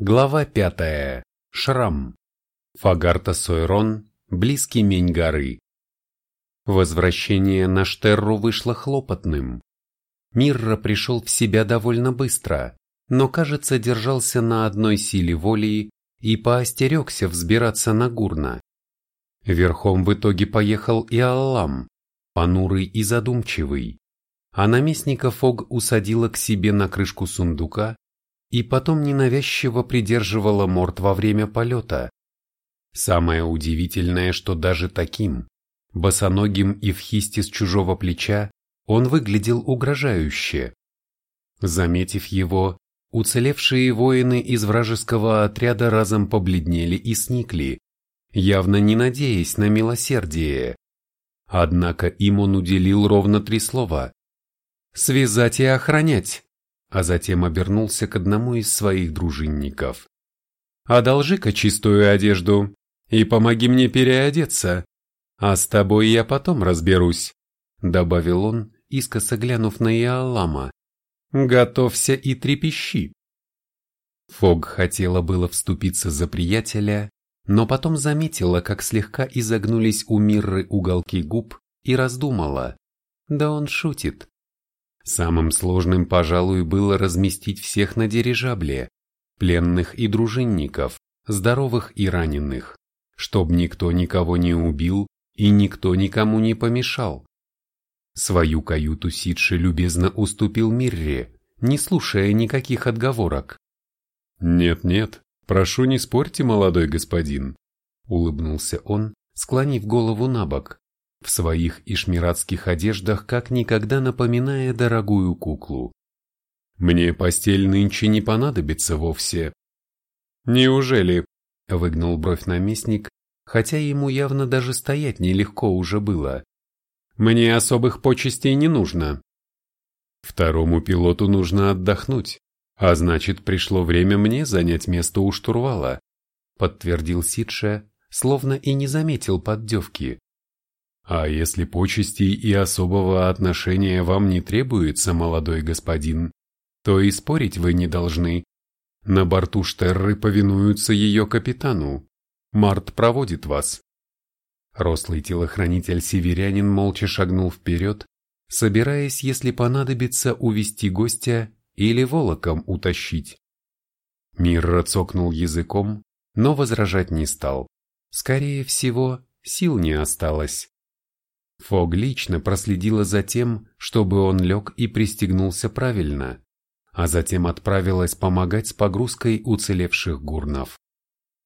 Глава пятая. Шрам. Фагарта Сойрон, близкий Мень горы. Возвращение на Штерру вышло хлопотным. Мирра пришел в себя довольно быстро, но, кажется, держался на одной силе воли и поостерегся взбираться на Гурна. Верхом в итоге поехал и Аллам, понурый и задумчивый, а наместника Фог усадила к себе на крышку сундука и потом ненавязчиво придерживала морд во время полета. Самое удивительное, что даже таким, босоногим и в хисте с чужого плеча, он выглядел угрожающе. Заметив его, уцелевшие воины из вражеского отряда разом побледнели и сникли, явно не надеясь на милосердие. Однако им он уделил ровно три слова. «Связать и охранять» а затем обернулся к одному из своих дружинников. «Одолжи-ка чистую одежду и помоги мне переодеться, а с тобой я потом разберусь», добавил он, искоса глянув на Иолама. «Готовься и трепещи». Фог хотела было вступиться за приятеля, но потом заметила, как слегка изогнулись у Мирры уголки губ и раздумала. Да он шутит. Самым сложным, пожалуй, было разместить всех на дирижабле, пленных и дружинников, здоровых и раненых, чтоб никто никого не убил и никто никому не помешал. Свою каюту Сидши любезно уступил Мирре, не слушая никаких отговорок. «Нет-нет, прошу не спорьте, молодой господин», — улыбнулся он, склонив голову на бок в своих ишмиратских одеждах как никогда напоминая дорогую куклу. «Мне постель нынче не понадобится вовсе». «Неужели?» — выгнул бровь наместник, хотя ему явно даже стоять нелегко уже было. «Мне особых почестей не нужно». «Второму пилоту нужно отдохнуть, а значит, пришло время мне занять место у штурвала», — подтвердил Сидше, словно и не заметил поддевки. А если почестей и особого отношения вам не требуется, молодой господин, то и спорить вы не должны. На борту Штерры повинуются ее капитану. Март проводит вас. Рослый телохранитель-северянин молча шагнул вперед, собираясь, если понадобится, увести гостя или волоком утащить. Мирра цокнул языком, но возражать не стал. Скорее всего, сил не осталось. Фог лично проследила за тем, чтобы он лег и пристегнулся правильно, а затем отправилась помогать с погрузкой уцелевших гурнов.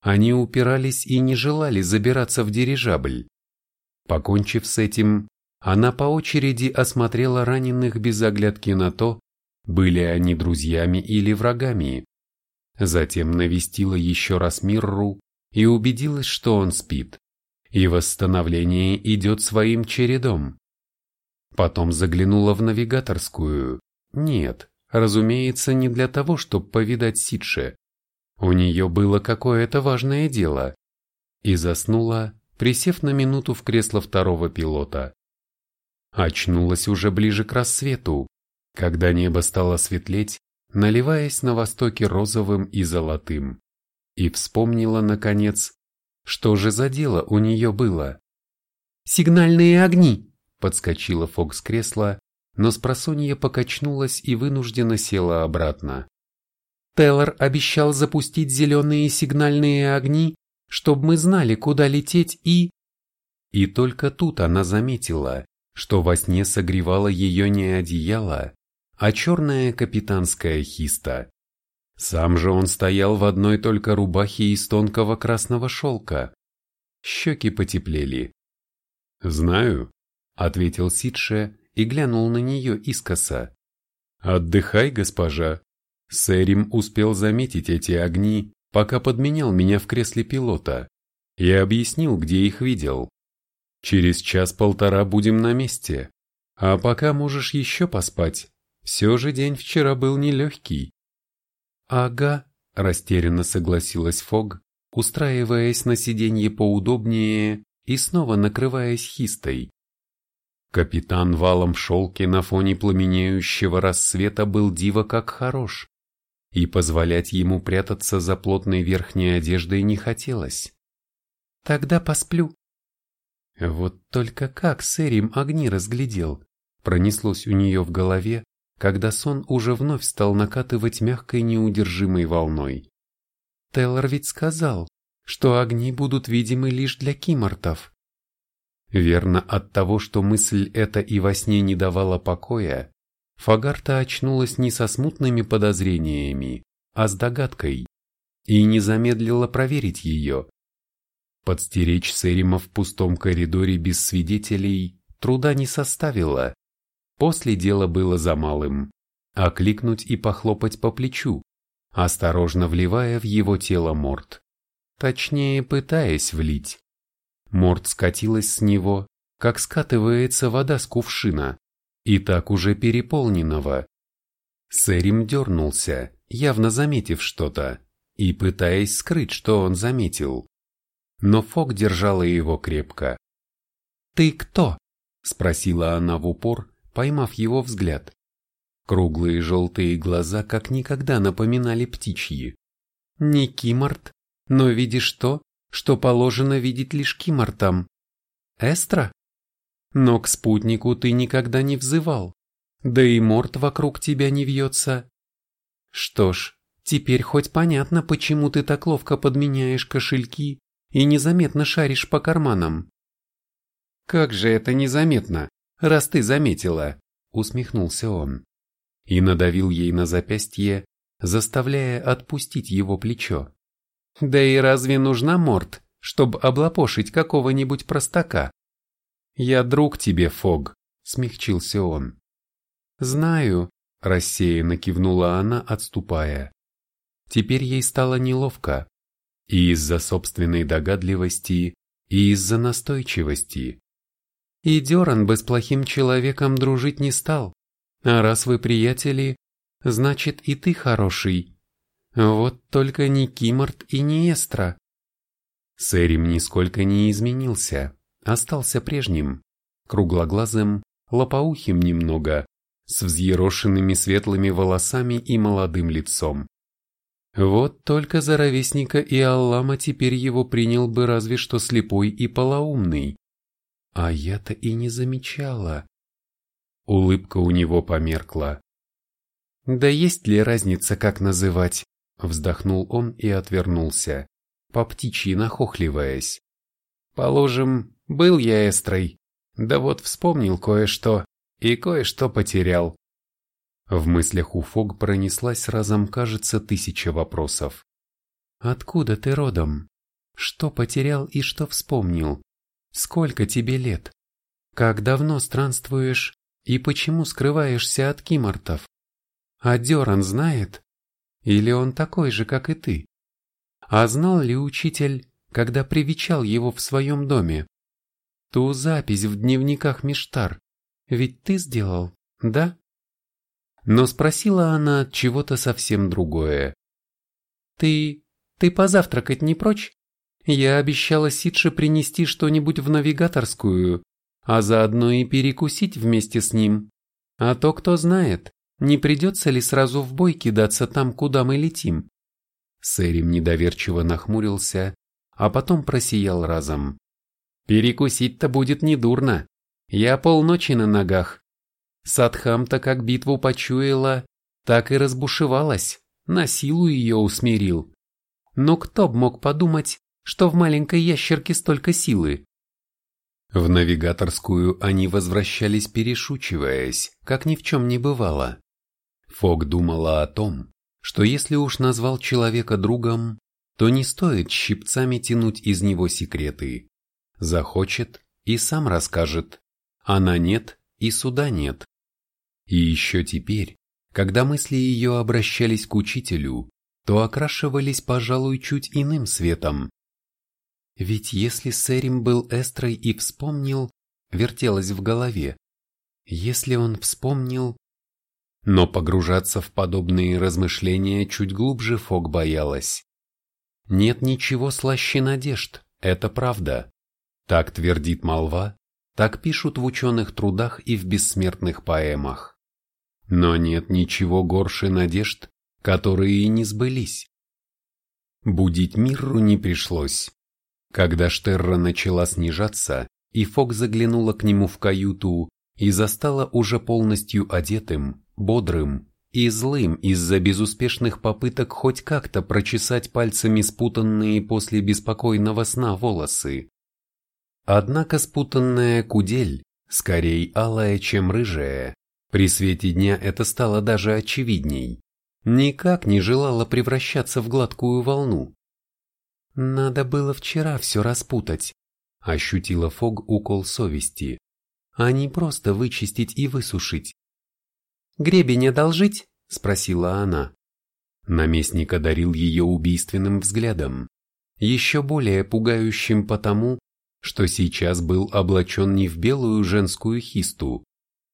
Они упирались и не желали забираться в дирижабль. Покончив с этим, она по очереди осмотрела раненых без оглядки на то, были они друзьями или врагами. Затем навестила еще раз Мирру и убедилась, что он спит и восстановление идет своим чередом. Потом заглянула в навигаторскую. Нет, разумеется, не для того, чтобы повидать Сидше. У нее было какое-то важное дело. И заснула, присев на минуту в кресло второго пилота. Очнулась уже ближе к рассвету, когда небо стало светлеть, наливаясь на востоке розовым и золотым. И вспомнила, наконец, что же за дело у нее было? «Сигнальные огни!» – подскочила Фокс с кресла, но спросонья покачнулась и вынужденно села обратно. Теллор обещал запустить зеленые сигнальные огни, чтобы мы знали, куда лететь и... И только тут она заметила, что во сне согревало ее не одеяло, а черная капитанская хиста. Сам же он стоял в одной только рубахе из тонкого красного шелка. Щеки потеплели. «Знаю», — ответил Сидше и глянул на нее искоса. «Отдыхай, госпожа». Сэрим успел заметить эти огни, пока подменял меня в кресле пилота, и объяснил, где их видел. Через час-полтора будем на месте, а пока можешь еще поспать. Все же день вчера был нелегкий. «Ага», – растерянно согласилась Фог, устраиваясь на сиденье поудобнее и снова накрываясь хистой. Капитан валом шелки на фоне пламенеющего рассвета был диво как хорош. и позволять ему прятаться за плотной верхней одеждой не хотелось. «Тогда посплю». Вот только как Сэрим огни разглядел, пронеслось у нее в голове, когда сон уже вновь стал накатывать мягкой неудержимой волной. Теллор ведь сказал, что огни будут видимы лишь для кимортов. Верно от того, что мысль эта и во сне не давала покоя, Фагарта очнулась не со смутными подозрениями, а с догадкой, и не замедлила проверить ее. Подстеречь Серима в пустом коридоре без свидетелей труда не составило. После дела было за малым – окликнуть и похлопать по плечу, осторожно вливая в его тело морд. Точнее, пытаясь влить. Морд скатилась с него, как скатывается вода с кувшина, и так уже переполненного. Сэрим дернулся, явно заметив что-то, и пытаясь скрыть, что он заметил. Но Фок держала его крепко. «Ты кто?» – спросила она в упор, поймав его взгляд. Круглые желтые глаза как никогда напоминали птичьи. «Не Кимарт, но видишь то, что положено видеть лишь Кимартам. Эстра? Но к спутнику ты никогда не взывал, да и морд вокруг тебя не вьется. Что ж, теперь хоть понятно, почему ты так ловко подменяешь кошельки и незаметно шаришь по карманам. Как же это незаметно, раз ты заметила, усмехнулся он и надавил ей на запястье, заставляя отпустить его плечо. Да и разве нужна морд, чтобы облапошить какого-нибудь простака? Я друг тебе, Фог, смягчился он. Знаю, рассеянно кивнула она, отступая. Теперь ей стало неловко. И из-за собственной догадливости, и из-за настойчивости. И Деран бы с плохим человеком дружить не стал. А раз вы приятели, значит и ты хороший. Вот только не Кимарт и не Эстра. Сэрим нисколько не изменился, остался прежним, круглоглазым, лопоухим немного, с взъерошенными светлыми волосами и молодым лицом. Вот только за ровесника и Аллама теперь его принял бы разве что слепой и полоумный. А я-то и не замечала. Улыбка у него померкла. Да есть ли разница, как называть? Вздохнул он и отвернулся, по птичьи нахохливаясь. Положим, был я эстрой, да вот вспомнил кое-что и кое-что потерял. В мыслях у Фог пронеслась разом, кажется, тысяча вопросов. Откуда ты родом? Что потерял и что вспомнил? Сколько тебе лет? Как давно странствуешь и почему скрываешься от кимортов? А Деран знает? Или он такой же, как и ты? А знал ли учитель, когда привечал его в своем доме? Ту запись в дневниках Миштар, ведь ты сделал, да? Но спросила она от чего-то совсем другое. Ты... ты позавтракать не прочь? Я обещала Сидше принести что-нибудь в навигаторскую, а заодно и перекусить вместе с ним. А то кто знает, не придется ли сразу в бой кидаться там, куда мы летим? Сэрим недоверчиво нахмурился, а потом просиял разом. Перекусить-то будет недурно. Я полночи на ногах. Садхам-то как битву почуяла, так и разбушевалась, на силу ее усмирил. Но кто б мог подумать, что в маленькой ящерке столько силы? В навигаторскую они возвращались перешучиваясь, как ни в чем не бывало. Фок думала о том, что если уж назвал человека другом, то не стоит щипцами тянуть из него секреты. Захочет и сам расскажет, она нет и суда нет. И еще теперь, когда мысли ее обращались к учителю, то окрашивались, пожалуй, чуть иным светом. Ведь если Сэрим был Эстрой и вспомнил, вертелось в голове. Если он вспомнил, но погружаться в подобные размышления чуть глубже Фок боялась. Нет ничего слаще надежд, это правда. Так твердит молва, так пишут в ученых трудах и в бессмертных поэмах. Но нет ничего горше надежд, которые и не сбылись. Будить Мирру не пришлось. Когда Штерра начала снижаться, и Фок заглянула к нему в каюту и застала уже полностью одетым, бодрым и злым из-за безуспешных попыток хоть как-то прочесать пальцами спутанные после беспокойного сна волосы. Однако спутанная кудель, скорее алая, чем рыжая, при свете дня это стало даже очевидней, никак не желала превращаться в гладкую волну. «Надо было вчера все распутать», – ощутила Фог укол совести, а не просто вычистить и высушить. «Гребень одолжить?» – спросила она. Наместник одарил ее убийственным взглядом, еще более пугающим потому, что сейчас был облачен не в белую женскую хисту,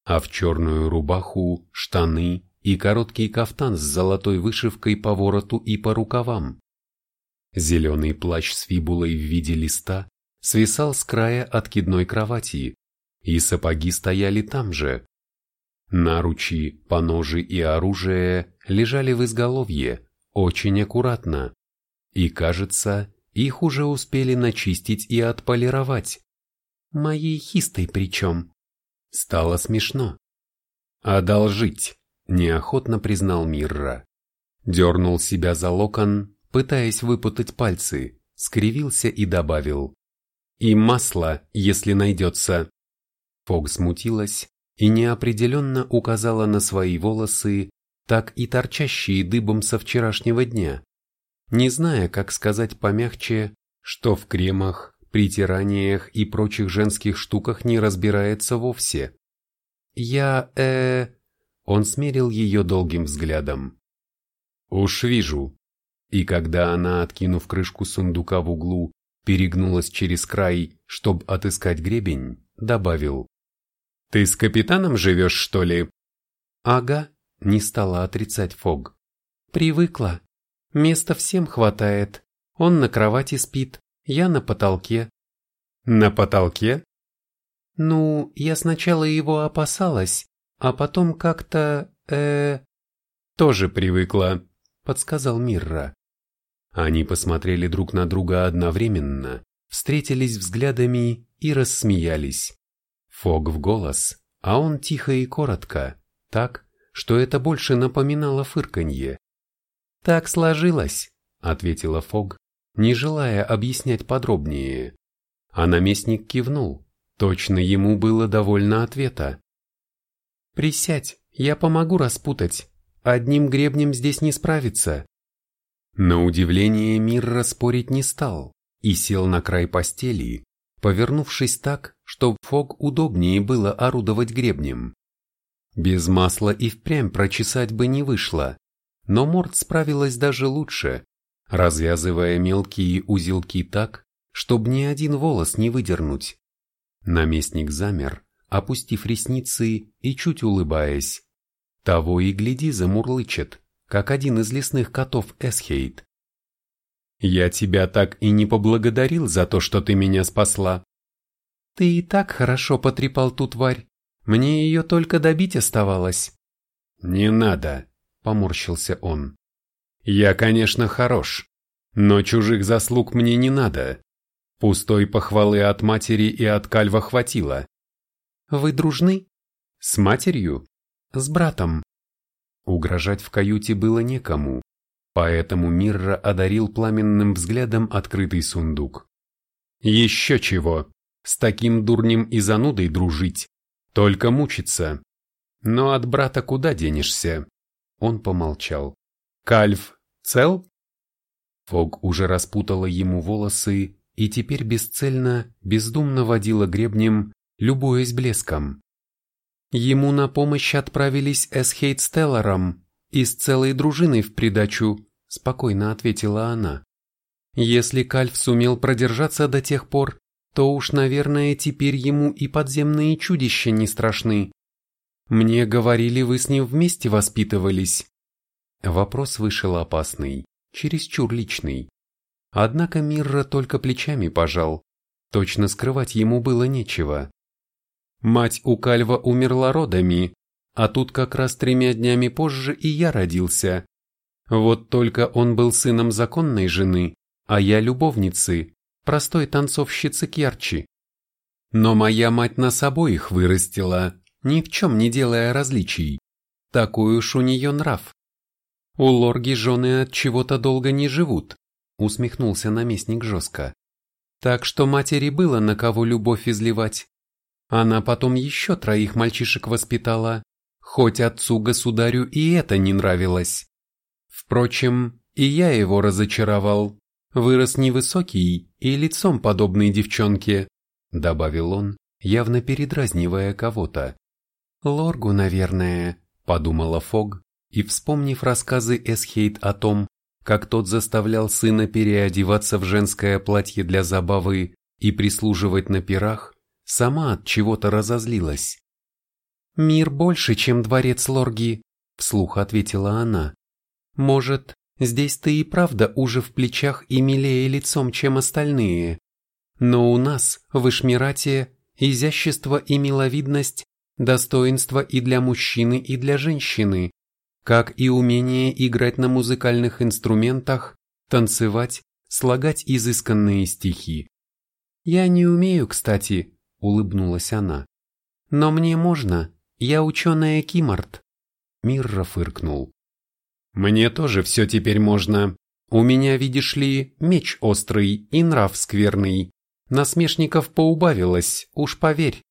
а в черную рубаху, штаны и короткий кафтан с золотой вышивкой по вороту и по рукавам. Зеленый плащ с фибулой в виде листа свисал с края откидной кровати, и сапоги стояли там же, Наручи, поножи и оружие лежали в изголовье, очень аккуратно. И, кажется, их уже успели начистить и отполировать. Моей хистой причем. Стало смешно. «Одолжить», – неохотно признал Мирра. Дернул себя за локон, пытаясь выпутать пальцы, скривился и добавил. «И масло, если найдется». Фог смутилась, и неопределенно указала на свои волосы, так и торчащие дыбом со вчерашнего дня, не зная, как сказать помягче, что в кремах, притираниях и прочих женских штуках не разбирается вовсе. Я, э... Он смерил ее долгим взглядом. Уж вижу. И когда она, откинув крышку сундука в углу, перегнулась через край, чтобы отыскать гребень, добавил. «Ты с капитаном живешь, что ли?» «Ага», — не стала отрицать Фог. «Привыкла. Места всем хватает. Он на кровати спит, я на потолке». «На потолке?» «Ну, я сначала его опасалась, а потом как-то, э «Тоже привыкла», — подсказал Мирра. Они посмотрели друг на друга одновременно, встретились взглядами и рассмеялись. Фог в голос, а он тихо и коротко, так, что это больше напоминало фырканье. «Так сложилось», — ответила Фог, не желая объяснять подробнее. А наместник кивнул, точно ему было довольно ответа. «Присядь, я помогу распутать, одним гребнем здесь не справиться». На удивление мир распорить не стал и сел на край постели, повернувшись так, чтобы Фог удобнее было орудовать гребнем. Без масла и впрямь прочесать бы не вышло, но Морд справилась даже лучше, развязывая мелкие узелки так, чтобы ни один волос не выдернуть. Наместник замер, опустив ресницы и чуть улыбаясь. Того и гляди замурлычет, как один из лесных котов Эсхейт. Я тебя так и не поблагодарил за то, что ты меня спасла. Ты и так хорошо потрепал ту тварь. Мне ее только добить оставалось. Не надо, поморщился он. Я, конечно, хорош, но чужих заслуг мне не надо. Пустой похвалы от матери и от Кальва хватило. Вы дружны? С матерью? С братом? Угрожать в каюте было некому, Поэтому Мирра одарил пламенным взглядом открытый сундук. Еще чего, с таким дурнем и занудой дружить, только мучиться. Но от брата куда денешься? Он помолчал. Кальф цел? Фог уже распутала ему волосы и теперь бесцельно, бездумно водила гребнем, любуясь блеском. Ему на помощь отправились Эсхейт Стелларом и с целой дружиной в придачу, спокойно ответила она. Если Кальф сумел продержаться до тех пор, то уж, наверное, теперь ему и подземные чудища не страшны. Мне говорили, вы с ним вместе воспитывались. Вопрос вышел опасный, чересчур личный. Однако Мирра только плечами пожал. Точно скрывать ему было нечего. Мать у Кальва умерла родами, а тут как раз тремя днями позже и я родился. Вот только он был сыном законной жены, а я любовницы, простой танцовщицы Керчи. Но моя мать нас обоих вырастила, ни в чем не делая различий. Такой уж у нее нрав. У лорги жены от чего-то долго не живут, усмехнулся наместник жестко. Так что матери было на кого любовь изливать. Она потом еще троих мальчишек воспитала, хоть отцу-государю и это не нравилось. Впрочем, и я его разочаровал. Вырос невысокий и лицом подобный девчонке, добавил он, явно передразнивая кого-то. Лоргу, наверное, подумала Фог, и, вспомнив рассказы Эсхейт о том, как тот заставлял сына переодеваться в женское платье для забавы и прислуживать на пирах, сама от чего-то разозлилась. «Мир больше, чем дворец Лорги», — вслух ответила она. «Может, здесь ты и правда уже в плечах и милее лицом, чем остальные. Но у нас, в Ишмирате, изящество и миловидность – достоинство и для мужчины, и для женщины, как и умение играть на музыкальных инструментах, танцевать, слагать изысканные стихи. «Я не умею, кстати», – улыбнулась она. «Но мне можно, я ученая Кимарт». Мирра фыркнул. «Мне тоже все теперь можно. У меня, видишь ли, меч острый и нрав скверный. Насмешников поубавилось, уж поверь».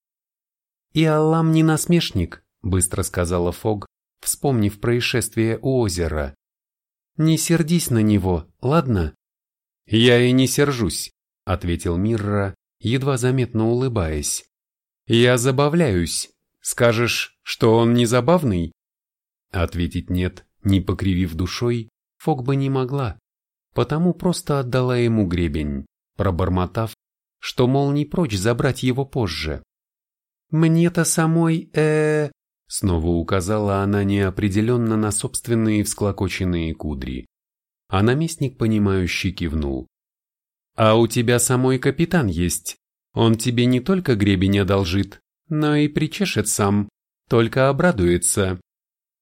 «И Аллам не насмешник», — быстро сказала Фог, вспомнив происшествие у озера. «Не сердись на него, ладно?» «Я и не сержусь», — ответил Мирра, едва заметно улыбаясь. «Я забавляюсь. Скажешь, что он не забавный?» Ответить нет, не покривив душой, Фок бы не могла, потому просто отдала ему гребень, пробормотав, что, мол, не прочь забрать его позже. «Мне-то самой, э, Снова указала она неопределенно на собственные всклокоченные кудри. А наместник, понимающий, кивнул. «А у тебя самой капитан есть. Он тебе не только гребень одолжит, но и причешет сам, только обрадуется.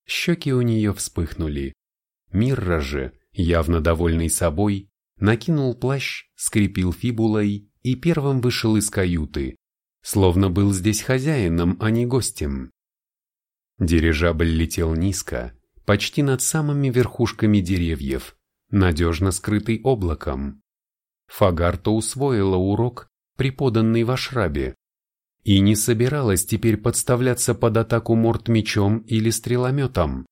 Щеки у нее вспыхнули. Мирра же, явно довольный собой, накинул плащ, скрепил фибулой и первым вышел из каюты, словно был здесь хозяином, а не гостем. Дирижабль летел низко, почти над самыми верхушками деревьев, надежно скрытый облаком. Фагарта усвоила урок, преподанный в Ашрабе, и не собиралась теперь подставляться под атаку морд мечом или стрелометом.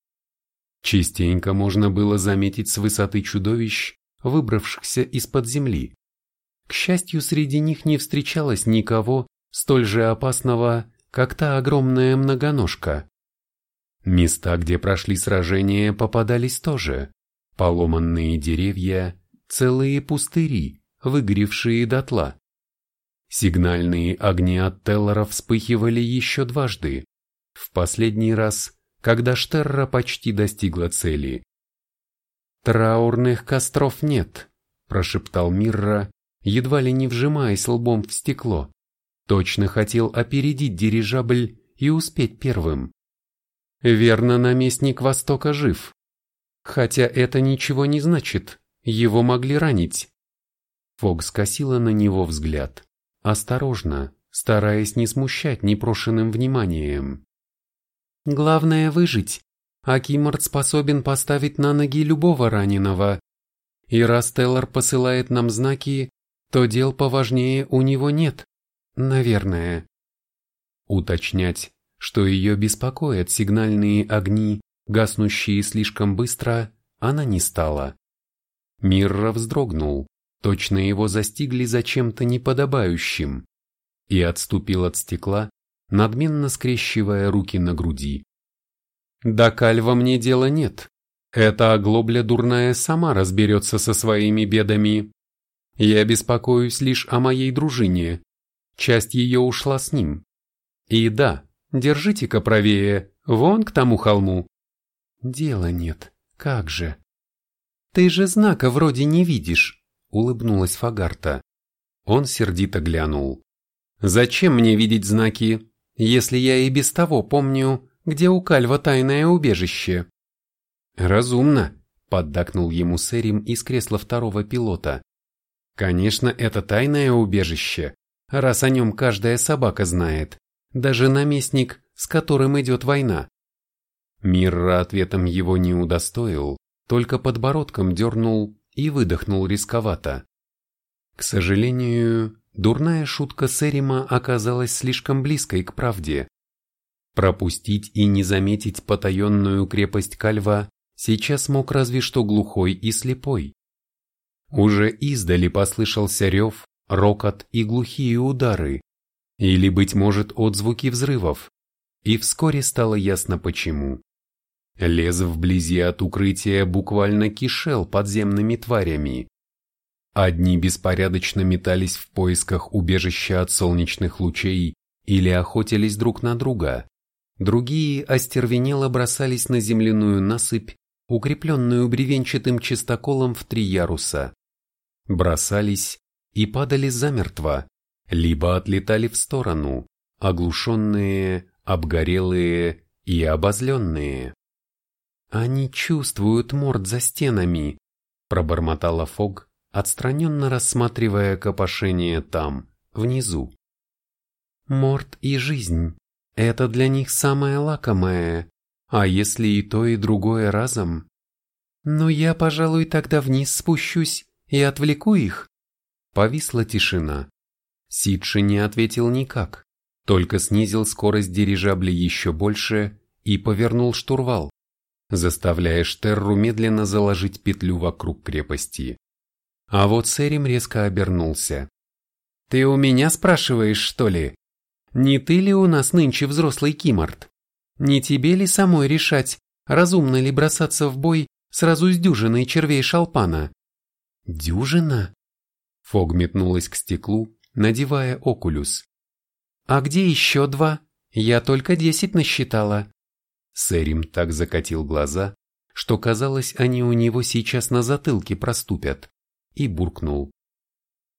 Частенько можно было заметить с высоты чудовищ, выбравшихся из-под земли. К счастью, среди них не встречалось никого столь же опасного, как та огромная многоножка. Места, где прошли сражения, попадались тоже. Поломанные деревья, целые пустыри, выгоревшие дотла. Сигнальные огни от Теллора вспыхивали еще дважды. В последний раз, когда Штерра почти достигла цели. «Траурных костров нет», – прошептал Мирра, едва ли не вжимаясь лбом в стекло. Точно хотел опередить дирижабль и успеть первым. Верно, наместник Востока жив. Хотя это ничего не значит, его могли ранить. Фог скосила на него взгляд. Осторожно, стараясь не смущать непрошенным вниманием. Главное выжить. Акимарт способен поставить на ноги любого раненого. И раз Теллар посылает нам знаки, то дел поважнее у него нет. Наверное. Уточнять, что ее беспокоят сигнальные огни, гаснущие слишком быстро, она не стала. Мирра вздрогнул, Точно его застигли за чем-то неподобающим. И отступил от стекла, надменно скрещивая руки на груди. «До кальва мне дела нет. Эта оглобля дурная сама разберется со своими бедами. Я беспокоюсь лишь о моей дружине. Часть ее ушла с ним. И да, держите-ка правее, вон к тому холму». «Дела нет, как же?» «Ты же знака вроде не видишь», улыбнулась Фагарта. Он сердито глянул. «Зачем мне видеть знаки, если я и без того помню, где у Кальва тайное убежище?» «Разумно», — поддакнул ему Сэрим из кресла второго пилота. Конечно, это тайное убежище, раз о нем каждая собака знает, даже наместник, с которым идет война. Мирра ответом его не удостоил, только подбородком дернул и выдохнул рисковато. К сожалению, дурная шутка Сэрима оказалась слишком близкой к правде. Пропустить и не заметить потаенную крепость Кальва сейчас мог разве что глухой и слепой. Уже издали послышался рев, рокот и глухие удары, или, быть может, отзвуки взрывов, и вскоре стало ясно почему. Лес вблизи от укрытия буквально кишел подземными тварями. Одни беспорядочно метались в поисках убежища от солнечных лучей или охотились друг на друга, другие остервенело бросались на земляную насыпь, укрепленную бревенчатым чистоколом в три яруса. Бросались и падали замертво, либо отлетали в сторону, оглушенные, обгорелые и обозленные. «Они чувствуют морд за стенами», – пробормотала Фог, отстраненно рассматривая копошение там, внизу. Морд и жизнь – это для них самое лакомое, а если и то, и другое разом? Но я, пожалуй, тогда вниз спущусь и отвлеку их. Повисла тишина. Сидши не ответил никак, только снизил скорость дирижабля еще больше и повернул штурвал, заставляя Штерру медленно заложить петлю вокруг крепости. А вот Сэрим резко обернулся. «Ты у меня спрашиваешь, что ли? Не ты ли у нас нынче взрослый киморт? Не тебе ли самой решать, разумно ли бросаться в бой сразу с дюжиной червей шалпана?» «Дюжина?» Фог метнулась к стеклу, надевая окулюс. «А где еще два? Я только десять насчитала». Сэрим так закатил глаза, что казалось, они у него сейчас на затылке проступят и буркнул.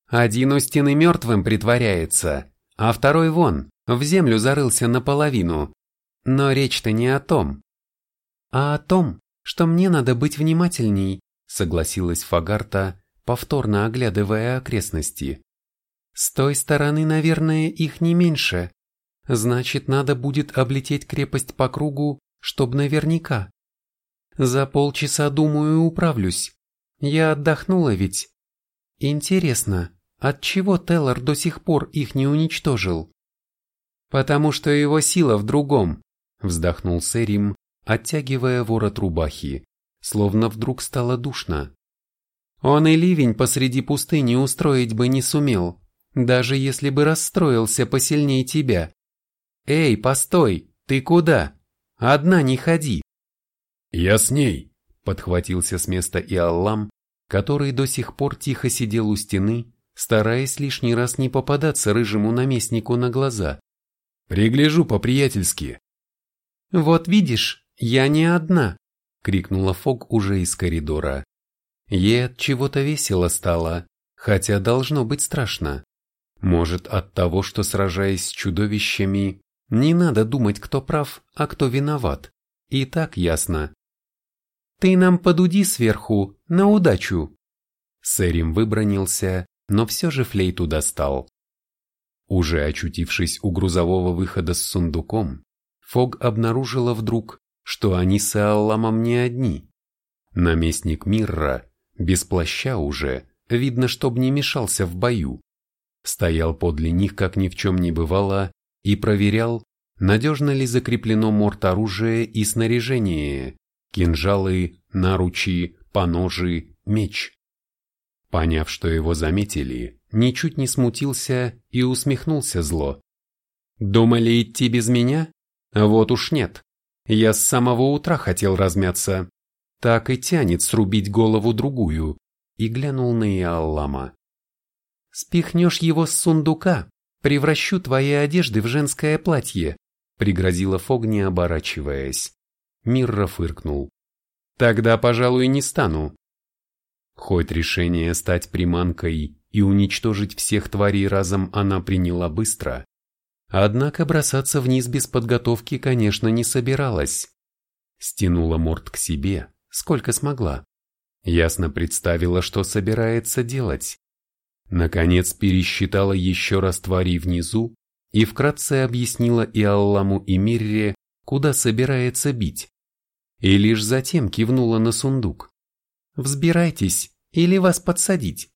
«Один у стены мертвым притворяется, а второй вон, в землю зарылся наполовину. Но речь-то не о том». «А о том, что мне надо быть внимательней», согласилась Фагарта, повторно оглядывая окрестности. «С той стороны, наверное, их не меньше. Значит, надо будет облететь крепость по кругу, чтоб наверняка. За полчаса, думаю, управлюсь. Я отдохнула ведь. Интересно, от чего Теллар до сих пор их не уничтожил? Потому что его сила в другом, вздохнул Сэрим, оттягивая ворот рубахи, словно вдруг стало душно. Он и ливень посреди пустыни устроить бы не сумел, даже если бы расстроился посильнее тебя. Эй, постой, ты куда? Одна не ходи. Я с ней, подхватился с места Иаллам, который до сих пор тихо сидел у стены, стараясь лишний раз не попадаться рыжему наместнику на глаза. «Пригляжу по-приятельски». «Вот видишь, я не одна!» — крикнула Фог уже из коридора. Ей от чего-то весело стало, хотя должно быть страшно. Может, от того, что сражаясь с чудовищами, не надо думать, кто прав, а кто виноват. И так ясно. Ты нам подуди сверху, на удачу. Сэрим выбронился, но все же флейту достал. Уже очутившись у грузового выхода с сундуком, Фог обнаружила вдруг, что они с Алламом не одни. Наместник Мирра, без плаща уже, видно, чтоб не мешался в бою, стоял подле них, как ни в чем не бывало, и проверял, надежно ли закреплено морт оружие и снаряжение, кинжалы, наручи, поножи, меч. Поняв, что его заметили, ничуть не смутился и усмехнулся зло. «Думали идти без меня? Вот уж нет. Я с самого утра хотел размяться. Так и тянет срубить голову другую». И глянул на Иаллама. «Спихнешь его с сундука, превращу твои одежды в женское платье», пригрозила Фог, не оборачиваясь. Мирра фыркнул. «Тогда, пожалуй, не стану». Хоть решение стать приманкой и уничтожить всех тварей разом она приняла быстро, однако бросаться вниз без подготовки, конечно, не собиралась. Стянула морд к себе, сколько смогла, Ясно представила, что собирается делать. Наконец пересчитала еще раз твари внизу и вкратце объяснила и Алламу, и Мирре, куда собирается бить. И лишь затем кивнула на сундук. «Взбирайтесь, или вас подсадить?»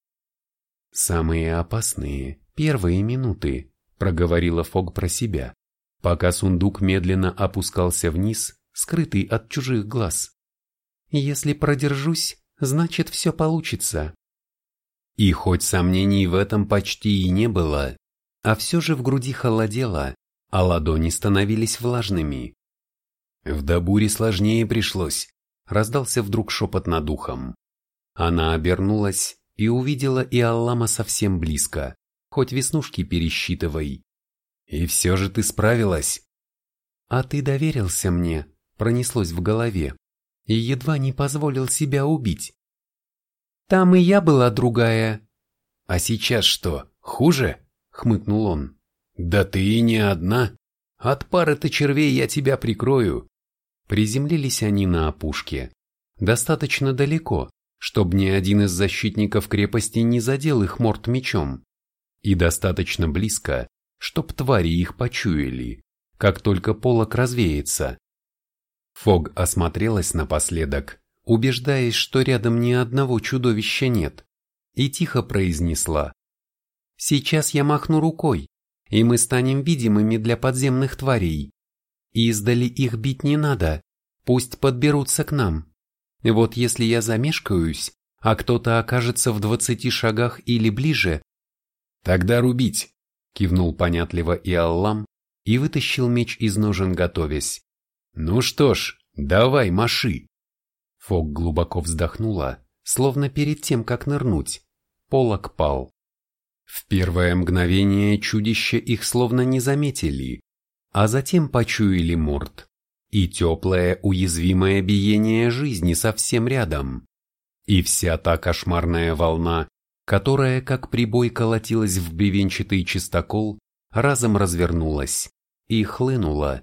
«Самые опасные, первые минуты», — проговорила Фог про себя, пока сундук медленно опускался вниз, скрытый от чужих глаз. «Если продержусь, значит все получится». И хоть сомнений в этом почти и не было, а все же в груди холодело, а ладони становились влажными. В Дабуре сложнее пришлось, раздался вдруг шепот над ухом. Она обернулась и увидела и Аллама совсем близко, хоть веснушки пересчитывай. И все же ты справилась. А ты доверился мне, пронеслось в голове, и едва не позволил себя убить. Там и я была другая. А сейчас что, хуже? хмыкнул он. «Да ты и не одна. От пары-то червей я тебя прикрою». Приземлились они на опушке. Достаточно далеко, чтобы ни один из защитников крепости не задел их морд мечом. И достаточно близко, чтоб твари их почуяли, как только полок развеется. Фог осмотрелась напоследок, убеждаясь, что рядом ни одного чудовища нет, и тихо произнесла Сейчас я махну рукой, и мы станем видимыми для подземных тварей. Издали их бить не надо, пусть подберутся к нам. Вот если я замешкаюсь, а кто-то окажется в двадцати шагах или ближе, тогда рубить, кивнул понятливо и Аллам и вытащил меч из ножен, готовясь. Ну что ж, давай, маши. Фок глубоко вздохнула, словно перед тем, как нырнуть. Полок пал. В первое мгновение чудища их словно не заметили, а затем почуяли морд. И теплое уязвимое биение жизни совсем рядом. И вся та кошмарная волна, которая как прибой колотилась в бревенчатый чистокол, разом развернулась и хлынула.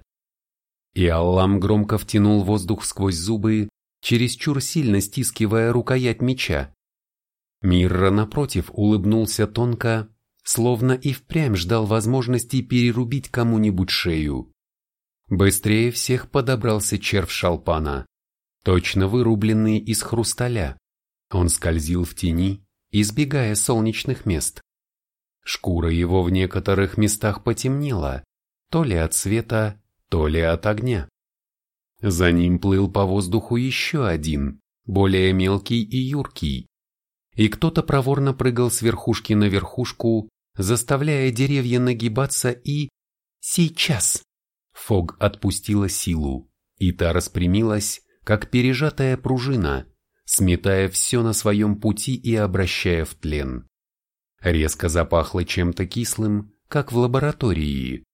И Аллам громко втянул воздух сквозь зубы, чересчур сильно стискивая рукоять меча. Мирра, напротив, улыбнулся тонко, словно и впрямь ждал возможности перерубить кому-нибудь шею. Быстрее всех подобрался червь шалпана, точно вырубленный из хрусталя. Он скользил в тени, избегая солнечных мест. Шкура его в некоторых местах потемнела, то ли от света, то ли от огня. За ним плыл по воздуху еще один, более мелкий и юркий, и кто-то проворно прыгал с верхушки на верхушку, заставляя деревья нагибаться и... Сейчас! Фог отпустила силу, и та распрямилась, как пережатая пружина, сметая все на своем пути и обращая в тлен. Резко запахло чем-то кислым, как в лаборатории.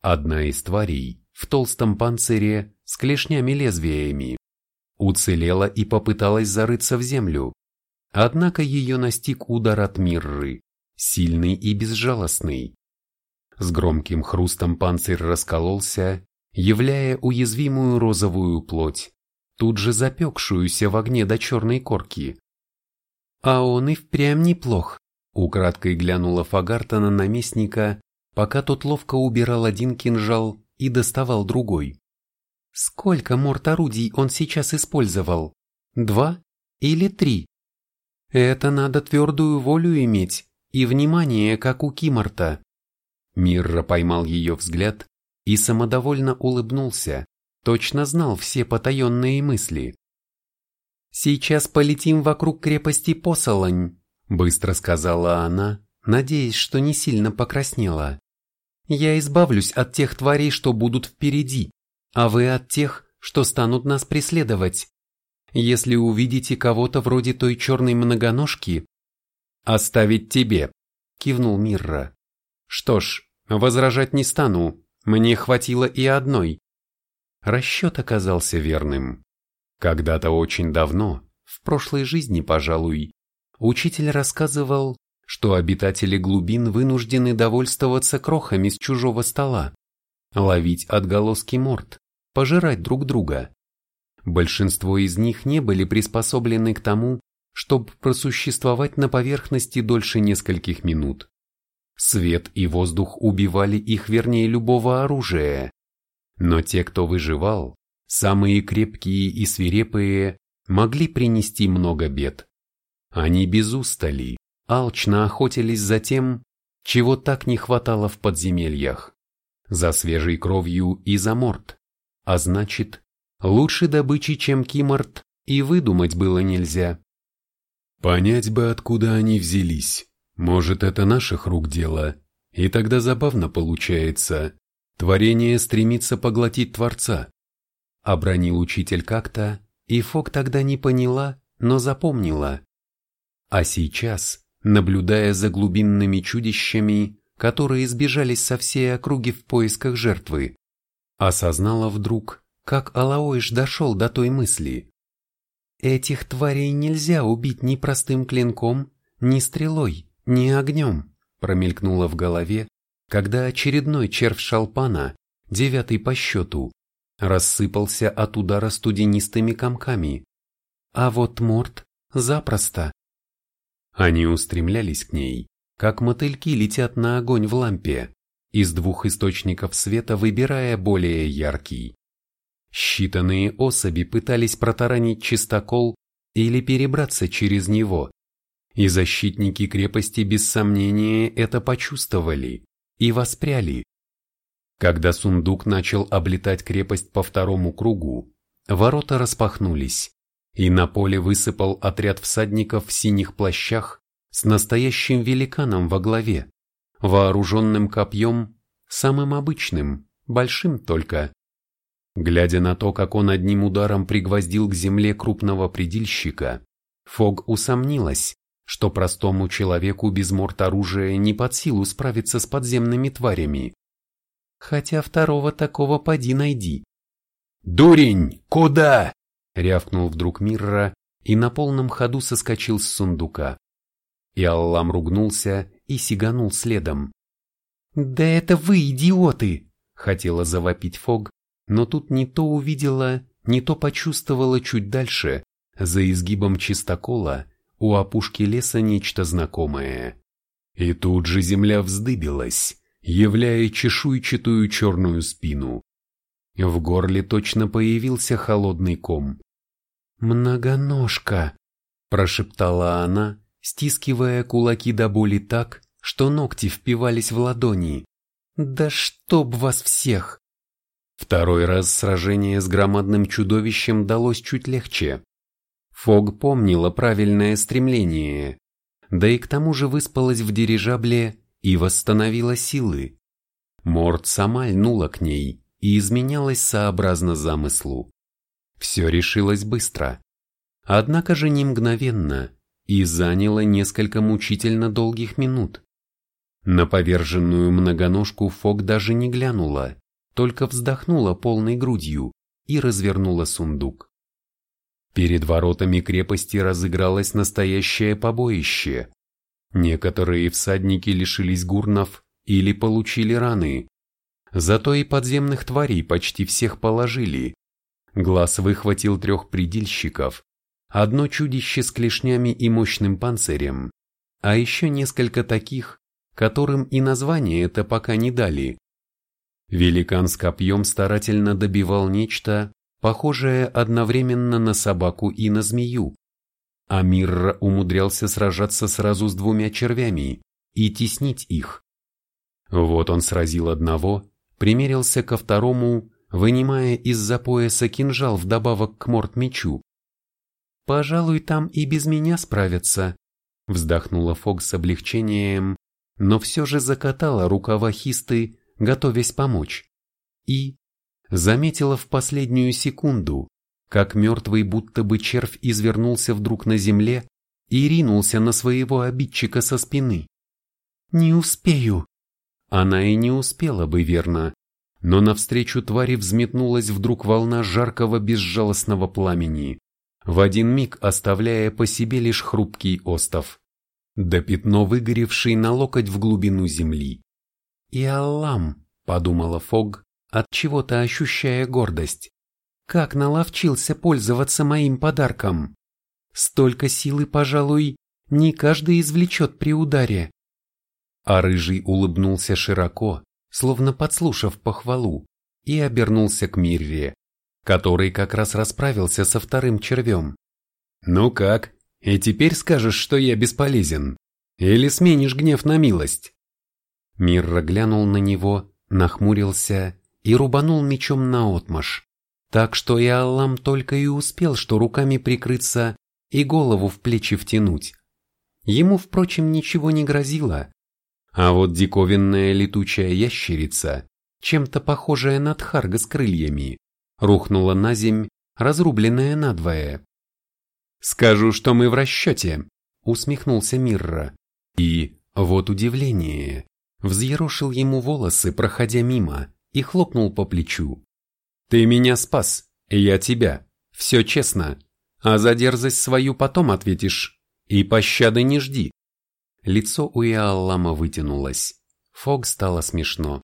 Одна из тварей, в толстом панцире, с клешнями-лезвиями, уцелела и попыталась зарыться в землю, Однако ее настиг удар от Мирры, сильный и безжалостный. С громким хрустом панцирь раскололся, являя уязвимую розовую плоть, тут же запекшуюся в огне до черной корки. А он и впрямь неплох, украдкой глянула Фагарта на наместника, пока тот ловко убирал один кинжал и доставал другой. Сколько морд орудий он сейчас использовал? Два или три? Это надо твердую волю иметь и внимание, как у Кимарта. Мирра поймал ее взгляд и самодовольно улыбнулся, точно знал все потаенные мысли. «Сейчас полетим вокруг крепости Посолонь», — быстро сказала она, надеясь, что не сильно покраснела. «Я избавлюсь от тех тварей, что будут впереди, а вы от тех, что станут нас преследовать. Если увидите кого-то вроде той черной многоножки, оставить тебе, кивнул Мирра. Что ж, возражать не стану, мне хватило и одной. Расчет оказался верным. Когда-то очень давно, в прошлой жизни, пожалуй, учитель рассказывал, что обитатели глубин вынуждены довольствоваться крохами с чужого стола, ловить отголоски морд, пожирать друг друга. большинство из них не были приспособлены к тому, чтобы просуществовать на поверхности дольше нескольких минут. Свет и воздух убивали их вернее любого оружия. Но те, кто выживал, самые крепкие и свирепые, могли принести много бед. Они без устали, алчно охотились за тем, чего так не хватало в подземельях, за свежей кровью и за морд, а значит, лучше добычи, чем киморт, и выдумать было нельзя. Понять бы, откуда они взялись. Может, это наших рук дело, и тогда забавно получается. Творение стремится поглотить Творца. Обронил учитель как-то, и Фок тогда не поняла, но запомнила. А сейчас, наблюдая за глубинными чудищами, которые сбежались со всей округи в поисках жертвы, осознала вдруг, как Алаойш дошел до той мысли. Этих тварей нельзя убить ни простым клинком, ни стрелой, ни огнем, промелькнуло в голове, когда очередной червь шалпана, девятый по счету, рассыпался от удара студенистыми комками. А вот морд запросто. Они устремлялись к ней, как мотыльки летят на огонь в лампе, из двух источников света выбирая более яркий. Считанные особи пытались протаранить чистокол или перебраться через него, и защитники крепости без сомнения это почувствовали и воспряли. Когда сундук начал облетать крепость по второму кругу, ворота распахнулись, и на поле высыпал отряд всадников в синих плащах с настоящим великаном во главе, вооруженным копьем, самым обычным, большим только. Глядя на то, как он одним ударом пригвоздил к земле крупного предильщика, Фог усомнилась, что простому человеку без морд оружия не под силу справиться с подземными тварями. Хотя второго такого поди найди. «Дурень, куда?» — рявкнул вдруг Мирра и на полном ходу соскочил с сундука. И Аллам ругнулся и сиганул следом. «Да это вы, идиоты!» — хотела завопить Фог, но тут не то увидела, не то почувствовала чуть дальше, за изгибом чистокола, у опушки леса нечто знакомое. И тут же земля вздыбилась, являя чешуйчатую черную спину. В горле точно появился холодный ком. «Многоножка!» – прошептала она, стискивая кулаки до боли так, что ногти впивались в ладони. «Да чтоб вас всех!» Второй раз сражение с громадным чудовищем далось чуть легче. Фог помнила правильное стремление, да и к тому же выспалась в дирижабле и восстановила силы. Морд сама льнула к ней и изменялась сообразно замыслу. Все решилось быстро. Однако же не мгновенно и заняло несколько мучительно долгих минут. На поверженную многоножку Фок даже не глянула, только вздохнула полной грудью и развернула сундук. Перед воротами крепости разыгралось настоящее побоище. Некоторые всадники лишились гурнов или получили раны. Зато и подземных тварей почти всех положили. Глаз выхватил трех предильщиков, одно чудище с клешнями и мощным панцирем, а еще несколько таких, которым и название это пока не дали. Великан с копьем старательно добивал нечто, похожее одновременно на собаку и на змею. А Мирра умудрялся сражаться сразу с двумя червями и теснить их. Вот он сразил одного, примерился ко второму, вынимая из-за пояса кинжал вдобавок к морд-мечу. «Пожалуй, там и без меня справятся», — вздохнула Фог с облегчением, но все же закатала рукава хисты, готовясь помочь. И, заметила в последнюю секунду, как мертвый будто бы червь извернулся вдруг на земле и ринулся на своего обидчика со спины. «Не успею!» Она и не успела бы, верно, но навстречу твари взметнулась вдруг волна жаркого безжалостного пламени, в один миг оставляя по себе лишь хрупкий остов, да пятно выгоревший на локоть в глубину земли. «И Аллам!» — подумала Фог, от чего-то ощущая гордость. Как наловчился пользоваться моим подарком. Столько силы, пожалуй, не каждый извлечет при ударе. А рыжий улыбнулся широко, словно подслушав похвалу, и обернулся к Мирре, который как раз расправился со вторым червем. «Ну как, и теперь скажешь, что я бесполезен? Или сменишь гнев на милость?» Мирра глянул на него, нахмурился и рубанул мечом наотмашь, так что и Аллам только и успел, что руками прикрыться и голову в плечи втянуть. Ему, впрочем, ничего не грозило. А вот диковинная летучая ящерица, чем-то похожая на тхарга с крыльями, рухнула на земь, разрубленная надвое. «Скажу, что мы в расчете», — усмехнулся Мирра. И, вот удивление, взъерошил ему волосы, проходя мимо, и хлопнул по плечу. «Ты меня спас, я тебя, все честно, а за дерзость свою потом ответишь, и пощады не жди». Лицо у Иаллама вытянулось. Фог стало смешно.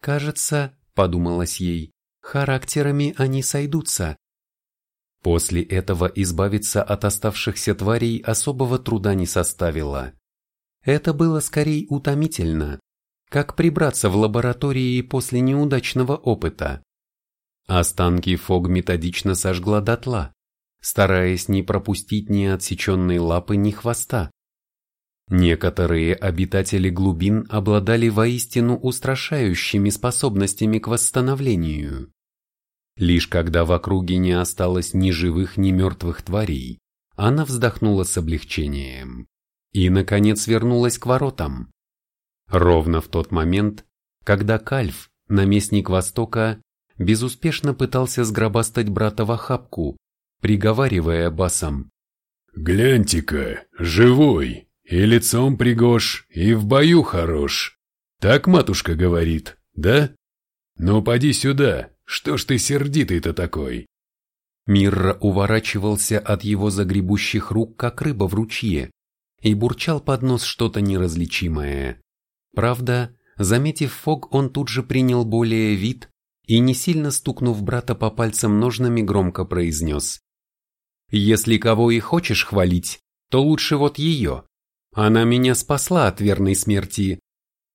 «Кажется, — подумалось ей, — характерами они сойдутся». После этого избавиться от оставшихся тварей особого труда не составило. Это было скорее утомительно, как прибраться в лаборатории после неудачного опыта. Останки Фог методично сожгла дотла, стараясь не пропустить ни отсеченной лапы, ни хвоста. Некоторые обитатели глубин обладали воистину устрашающими способностями к восстановлению. Лишь когда в округе не осталось ни живых, ни мертвых тварей, она вздохнула с облегчением и, наконец, вернулась к воротам. Ровно в тот момент, когда Кальф, наместник Востока, безуспешно пытался сгробастать брата в охапку, приговаривая басом. «Гляньте-ка, живой, и лицом пригож, и в бою хорош. Так матушка говорит, да? Ну, поди сюда, что ж ты сердитый-то такой?» Мирра уворачивался от его загребущих рук, как рыба в ручье, и бурчал под нос что-то неразличимое. Правда, заметив Фог, он тут же принял более вид и, не сильно стукнув брата по пальцам ножнами, громко произнес. «Если кого и хочешь хвалить, то лучше вот ее. Она меня спасла от верной смерти.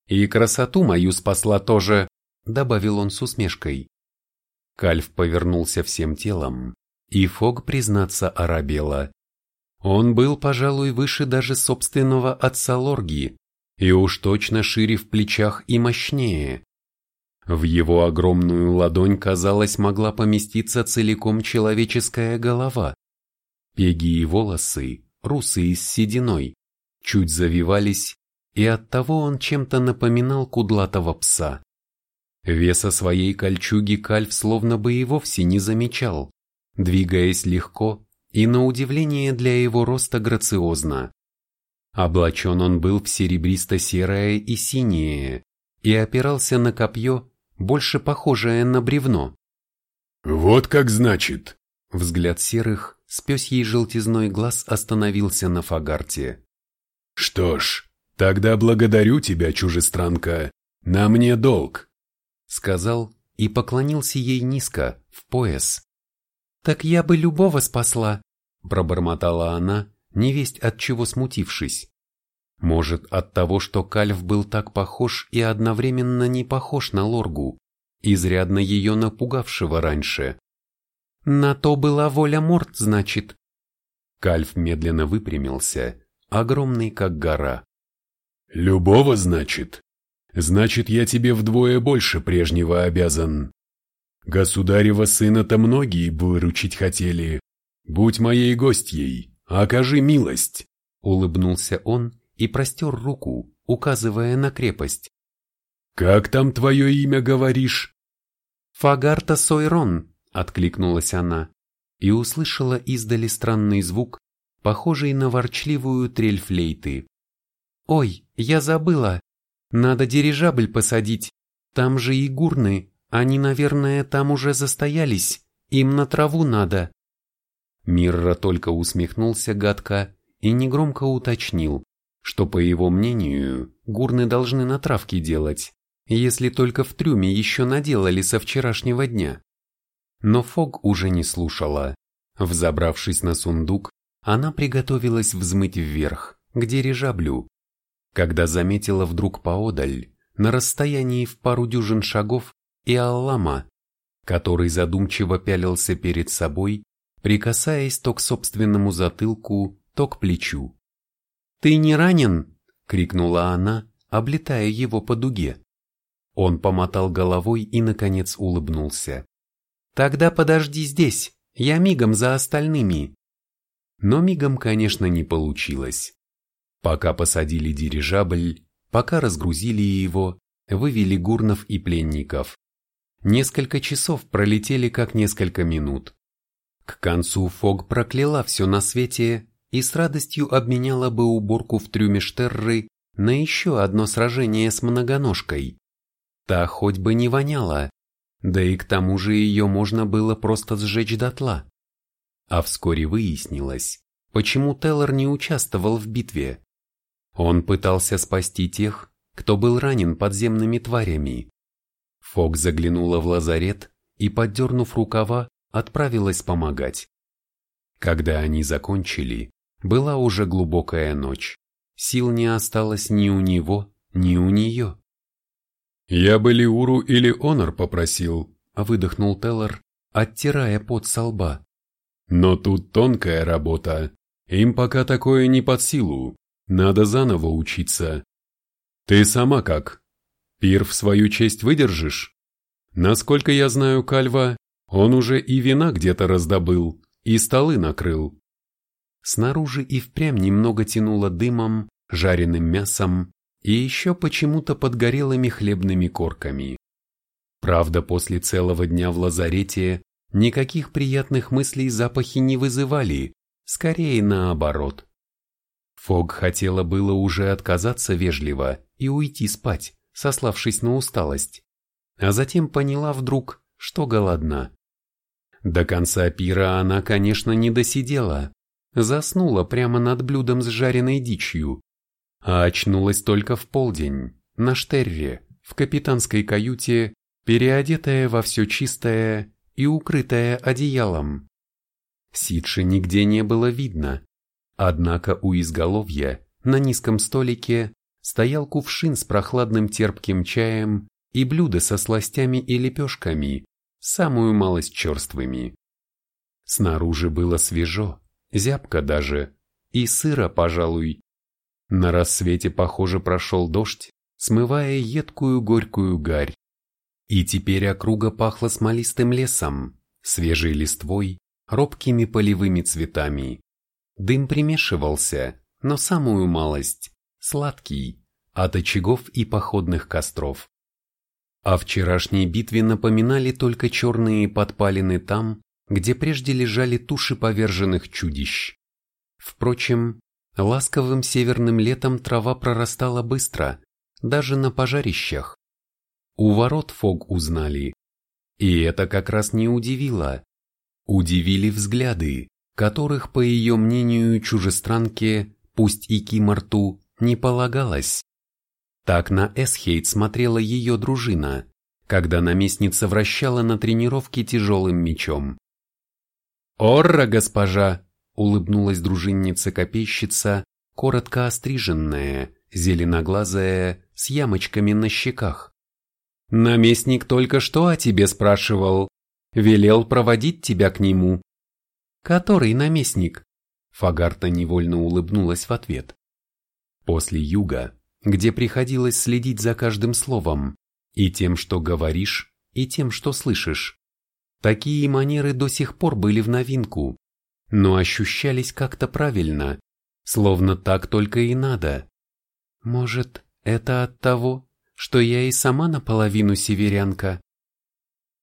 И красоту мою спасла тоже», — добавил он с усмешкой. Кальф повернулся всем телом, и Фог, признаться, оробела. Он был, пожалуй, выше даже собственного отца Лорги, и уж точно шире в плечах и мощнее. В его огромную ладонь, казалось, могла поместиться целиком человеческая голова. Пеги и волосы, русые с сединой, чуть завивались, и оттого он чем-то напоминал кудлатого пса. Веса своей кольчуги Кальф словно бы и вовсе не замечал, двигаясь легко и на удивление для его роста грациозно. Облачен он был в серебристо-серое и синее и опирался на копье, больше похожее на бревно. «Вот как значит!» Взгляд серых с пёсьей желтизной глаз остановился на Фагарте. «Что ж, тогда благодарю тебя, чужестранка, на мне долг!» Сказал и поклонился ей низко, в пояс. «Так я бы любого спасла», пробормотала она, невесть от чего смутившись. Может, от того, что Кальф был так похож и одновременно не похож на Лоргу, изрядно ее напугавшего раньше. На то была воля Морт, значит. Кальф медленно выпрямился, огромный как гора. «Любого, значит? Значит, я тебе вдвое больше прежнего обязан. Государева сына-то многие выручить хотели, «Будь моей гостьей, окажи милость!» Улыбнулся он и простер руку, указывая на крепость. «Как там твое имя говоришь?» «Фагарта Сойрон», — откликнулась она, и услышала издали странный звук, похожий на ворчливую трель флейты. «Ой, я забыла! Надо дирижабль посадить, там же и гурны, они, наверное, там уже застоялись, им на траву надо». Мирра только усмехнулся гадко и негромко уточнил, что, по его мнению, гурны должны на травке делать, если только в трюме еще наделали со вчерашнего дня. Но Фог уже не слушала. Взобравшись на сундук, она приготовилась взмыть вверх, к дирижаблю. Когда заметила вдруг поодаль, на расстоянии в пару дюжин шагов, и Аллама, который задумчиво пялился перед собой, прикасаясь то к собственному затылку, то к плечу. «Ты не ранен?» — крикнула она, облетая его по дуге. Он помотал головой и, наконец, улыбнулся. «Тогда подожди здесь, я мигом за остальными». Но мигом, конечно, не получилось. Пока посадили дирижабль, пока разгрузили его, вывели гурнов и пленников. Несколько часов пролетели как несколько минут. К концу Фог прокляла все на свете и с радостью обменяла бы уборку в трюме Штерры на еще одно сражение с многоножкой. Та хоть бы не воняла, да и к тому же ее можно было просто сжечь дотла. А вскоре выяснилось, почему Теллор не участвовал в битве. Он пытался спасти тех, кто был ранен подземными тварями. Фок заглянула в лазарет и, поддернув рукава, отправилась помогать. Когда они закончили, была уже глубокая ночь. Сил не осталось ни у него, ни у нее. «Я бы Лиуру или Онор попросил», — выдохнул Теллор, оттирая пот со лба. «Но тут тонкая работа. Им пока такое не под силу. Надо заново учиться. Ты сама как? Пир в свою честь выдержишь? Насколько я знаю Кальва, он уже и вина где-то раздобыл, и столы накрыл». Снаружи и впрямь немного тянуло дымом, жареным мясом и еще почему-то подгорелыми хлебными корками. Правда, после целого дня в лазарете никаких приятных мыслей запахи не вызывали, скорее наоборот. Фог хотела было уже отказаться вежливо и уйти спать, сославшись на усталость, а затем поняла вдруг, что голодна. До конца пира она, конечно, не досидела, заснула прямо над блюдом с жареной дичью, а очнулась только в полдень, на штерре, в капитанской каюте, переодетая во все чистое и укрытая одеялом. Сидши нигде не было видно, однако у изголовья, на низком столике, стоял кувшин с прохладным терпким чаем и блюдо со сластями и лепешками, самую малость черствыми. Снаружи было свежо, зябко даже, и сыро, пожалуй, на рассвете, похоже, прошел дождь, смывая едкую горькую гарь. И теперь округа пахла смолистым лесом, свежей листвой, робкими полевыми цветами. Дым примешивался, но самую малость, сладкий, от очагов и походных костров. О вчерашней битве напоминали только черные подпалины там, где прежде лежали туши поверженных чудищ. Впрочем, Ласковым северным летом трава прорастала быстро, даже на пожарищах. У ворот Фог узнали. И это как раз не удивило. Удивили взгляды, которых, по ее мнению, чужестранке, пусть и Кимарту, не полагалось. Так на Эсхейт смотрела ее дружина, когда наместница вращала на тренировке тяжелым мечом. «Орра, госпожа!» улыбнулась дружинница-копейщица, коротко остриженная, зеленоглазая, с ямочками на щеках. «Наместник только что о тебе спрашивал. Велел проводить тебя к нему». «Который наместник?» Фагарта невольно улыбнулась в ответ. После юга, где приходилось следить за каждым словом, и тем, что говоришь, и тем, что слышишь. Такие манеры до сих пор были в новинку, но ощущались как-то правильно, словно так только и надо. Может, это от того, что я и сама наполовину северянка?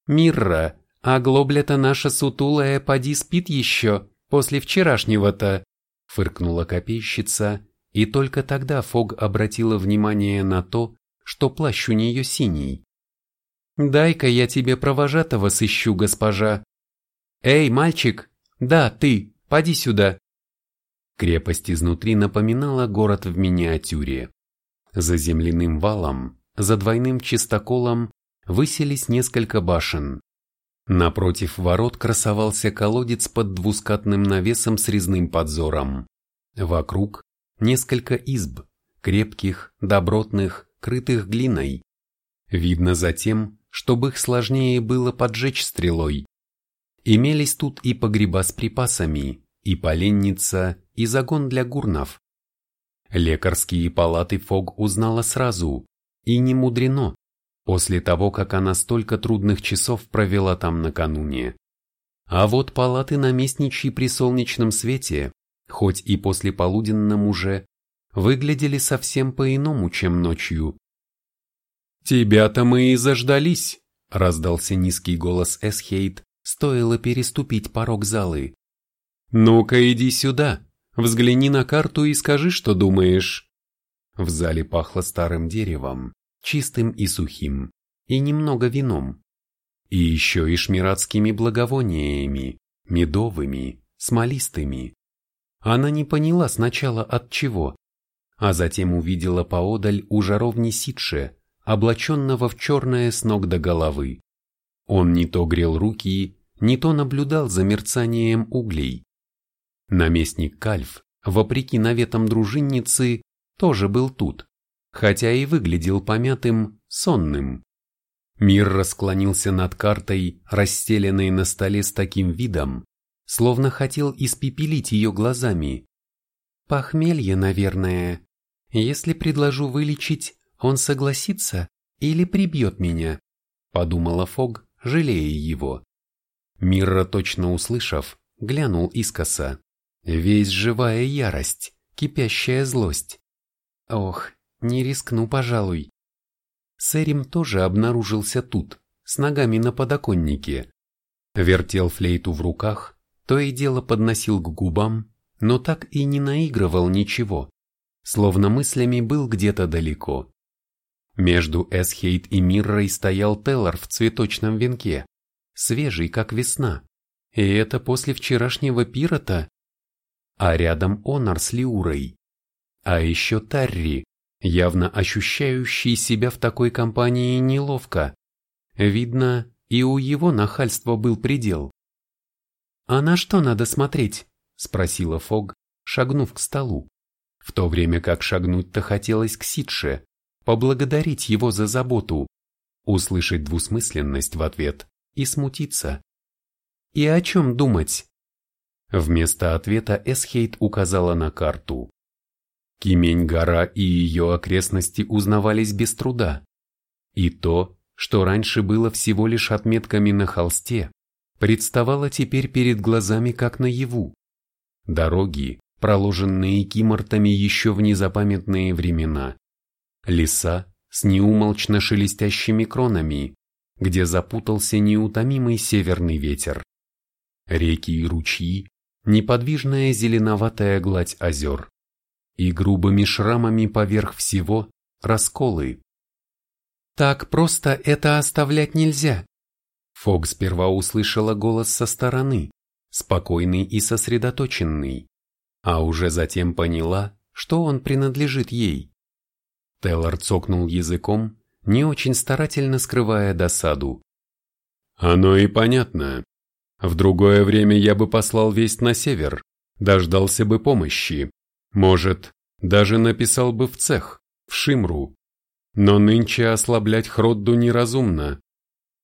Мирра, а глобля-то наша сутулая поди спит еще после вчерашнего-то, фыркнула копейщица, и только тогда Фог обратила внимание на то, что плащ у нее синий. «Дай-ка я тебе провожатого сыщу, госпожа». «Эй, мальчик, «Да, ты, поди сюда!» Крепость изнутри напоминала город в миниатюре. За земляным валом, за двойным чистоколом высились несколько башен. Напротив ворот красовался колодец под двускатным навесом с резным подзором. Вокруг несколько изб, крепких, добротных, крытых глиной. Видно затем, чтобы их сложнее было поджечь стрелой. Имелись тут и погреба с припасами, и поленница, и загон для гурнов. Лекарские палаты Фог узнала сразу, и не мудрено, после того, как она столько трудных часов провела там накануне. А вот палаты наместничьи при солнечном свете, хоть и после полуденном уже, выглядели совсем по-иному, чем ночью. «Тебя-то мы и заждались!» — раздался низкий голос Эсхейт, стоило переступить порог залы. «Ну-ка иди сюда, взгляни на карту и скажи, что думаешь». В зале пахло старым деревом, чистым и сухим, и немного вином. И еще и шмиратскими благовониями, медовыми, смолистыми. Она не поняла сначала от чего, а затем увидела поодаль у жаровни Сидше, облаченного в черное с ног до головы. Он не то грел руки, не то наблюдал за мерцанием углей. Наместник Кальф, вопреки наветам дружинницы, тоже был тут, хотя и выглядел помятым, сонным. Мир расклонился над картой, расстеленной на столе с таким видом, словно хотел испепелить ее глазами. «Похмелье, наверное. Если предложу вылечить, он согласится или прибьет меня?» – подумала Фог, жалея его. Мирра, точно услышав, глянул искоса. Весь живая ярость, кипящая злость. Ох, не рискну, пожалуй. Сэрим тоже обнаружился тут, с ногами на подоконнике. Вертел флейту в руках, то и дело подносил к губам, но так и не наигрывал ничего, словно мыслями был где-то далеко. Между Эсхейт и Миррой стоял Теллар в цветочном венке, свежий, как весна. И это после вчерашнего пирота. А рядом Онар с Лиурой. А еще Тарри, явно ощущающий себя в такой компании неловко. Видно, и у его нахальства был предел. «А на что надо смотреть?» – спросила Фог, шагнув к столу, в то время как шагнуть-то хотелось к Сидше, поблагодарить его за заботу, услышать двусмысленность в ответ и смутиться. «И о чем думать?» Вместо ответа Эсхейт указала на карту. Кимень-гора и ее окрестности узнавались без труда. И то, что раньше было всего лишь отметками на холсте, представало теперь перед глазами как наяву. Дороги, проложенные кимортами еще в незапамятные времена. Леса с неумолчно шелестящими кронами, где запутался неутомимый северный ветер. Реки и ручьи, неподвижная зеленоватая гладь озер и грубыми шрамами поверх всего расколы. Так просто это оставлять нельзя. Фог сперва услышала голос со стороны, спокойный и сосредоточенный, а уже затем поняла, что он принадлежит ей. Теллар цокнул языком, не очень старательно скрывая досаду. «Оно и понятно. В другое время я бы послал весть на север, дождался бы помощи, может, даже написал бы в цех, в Шимру. Но нынче ослаблять Хродду неразумно.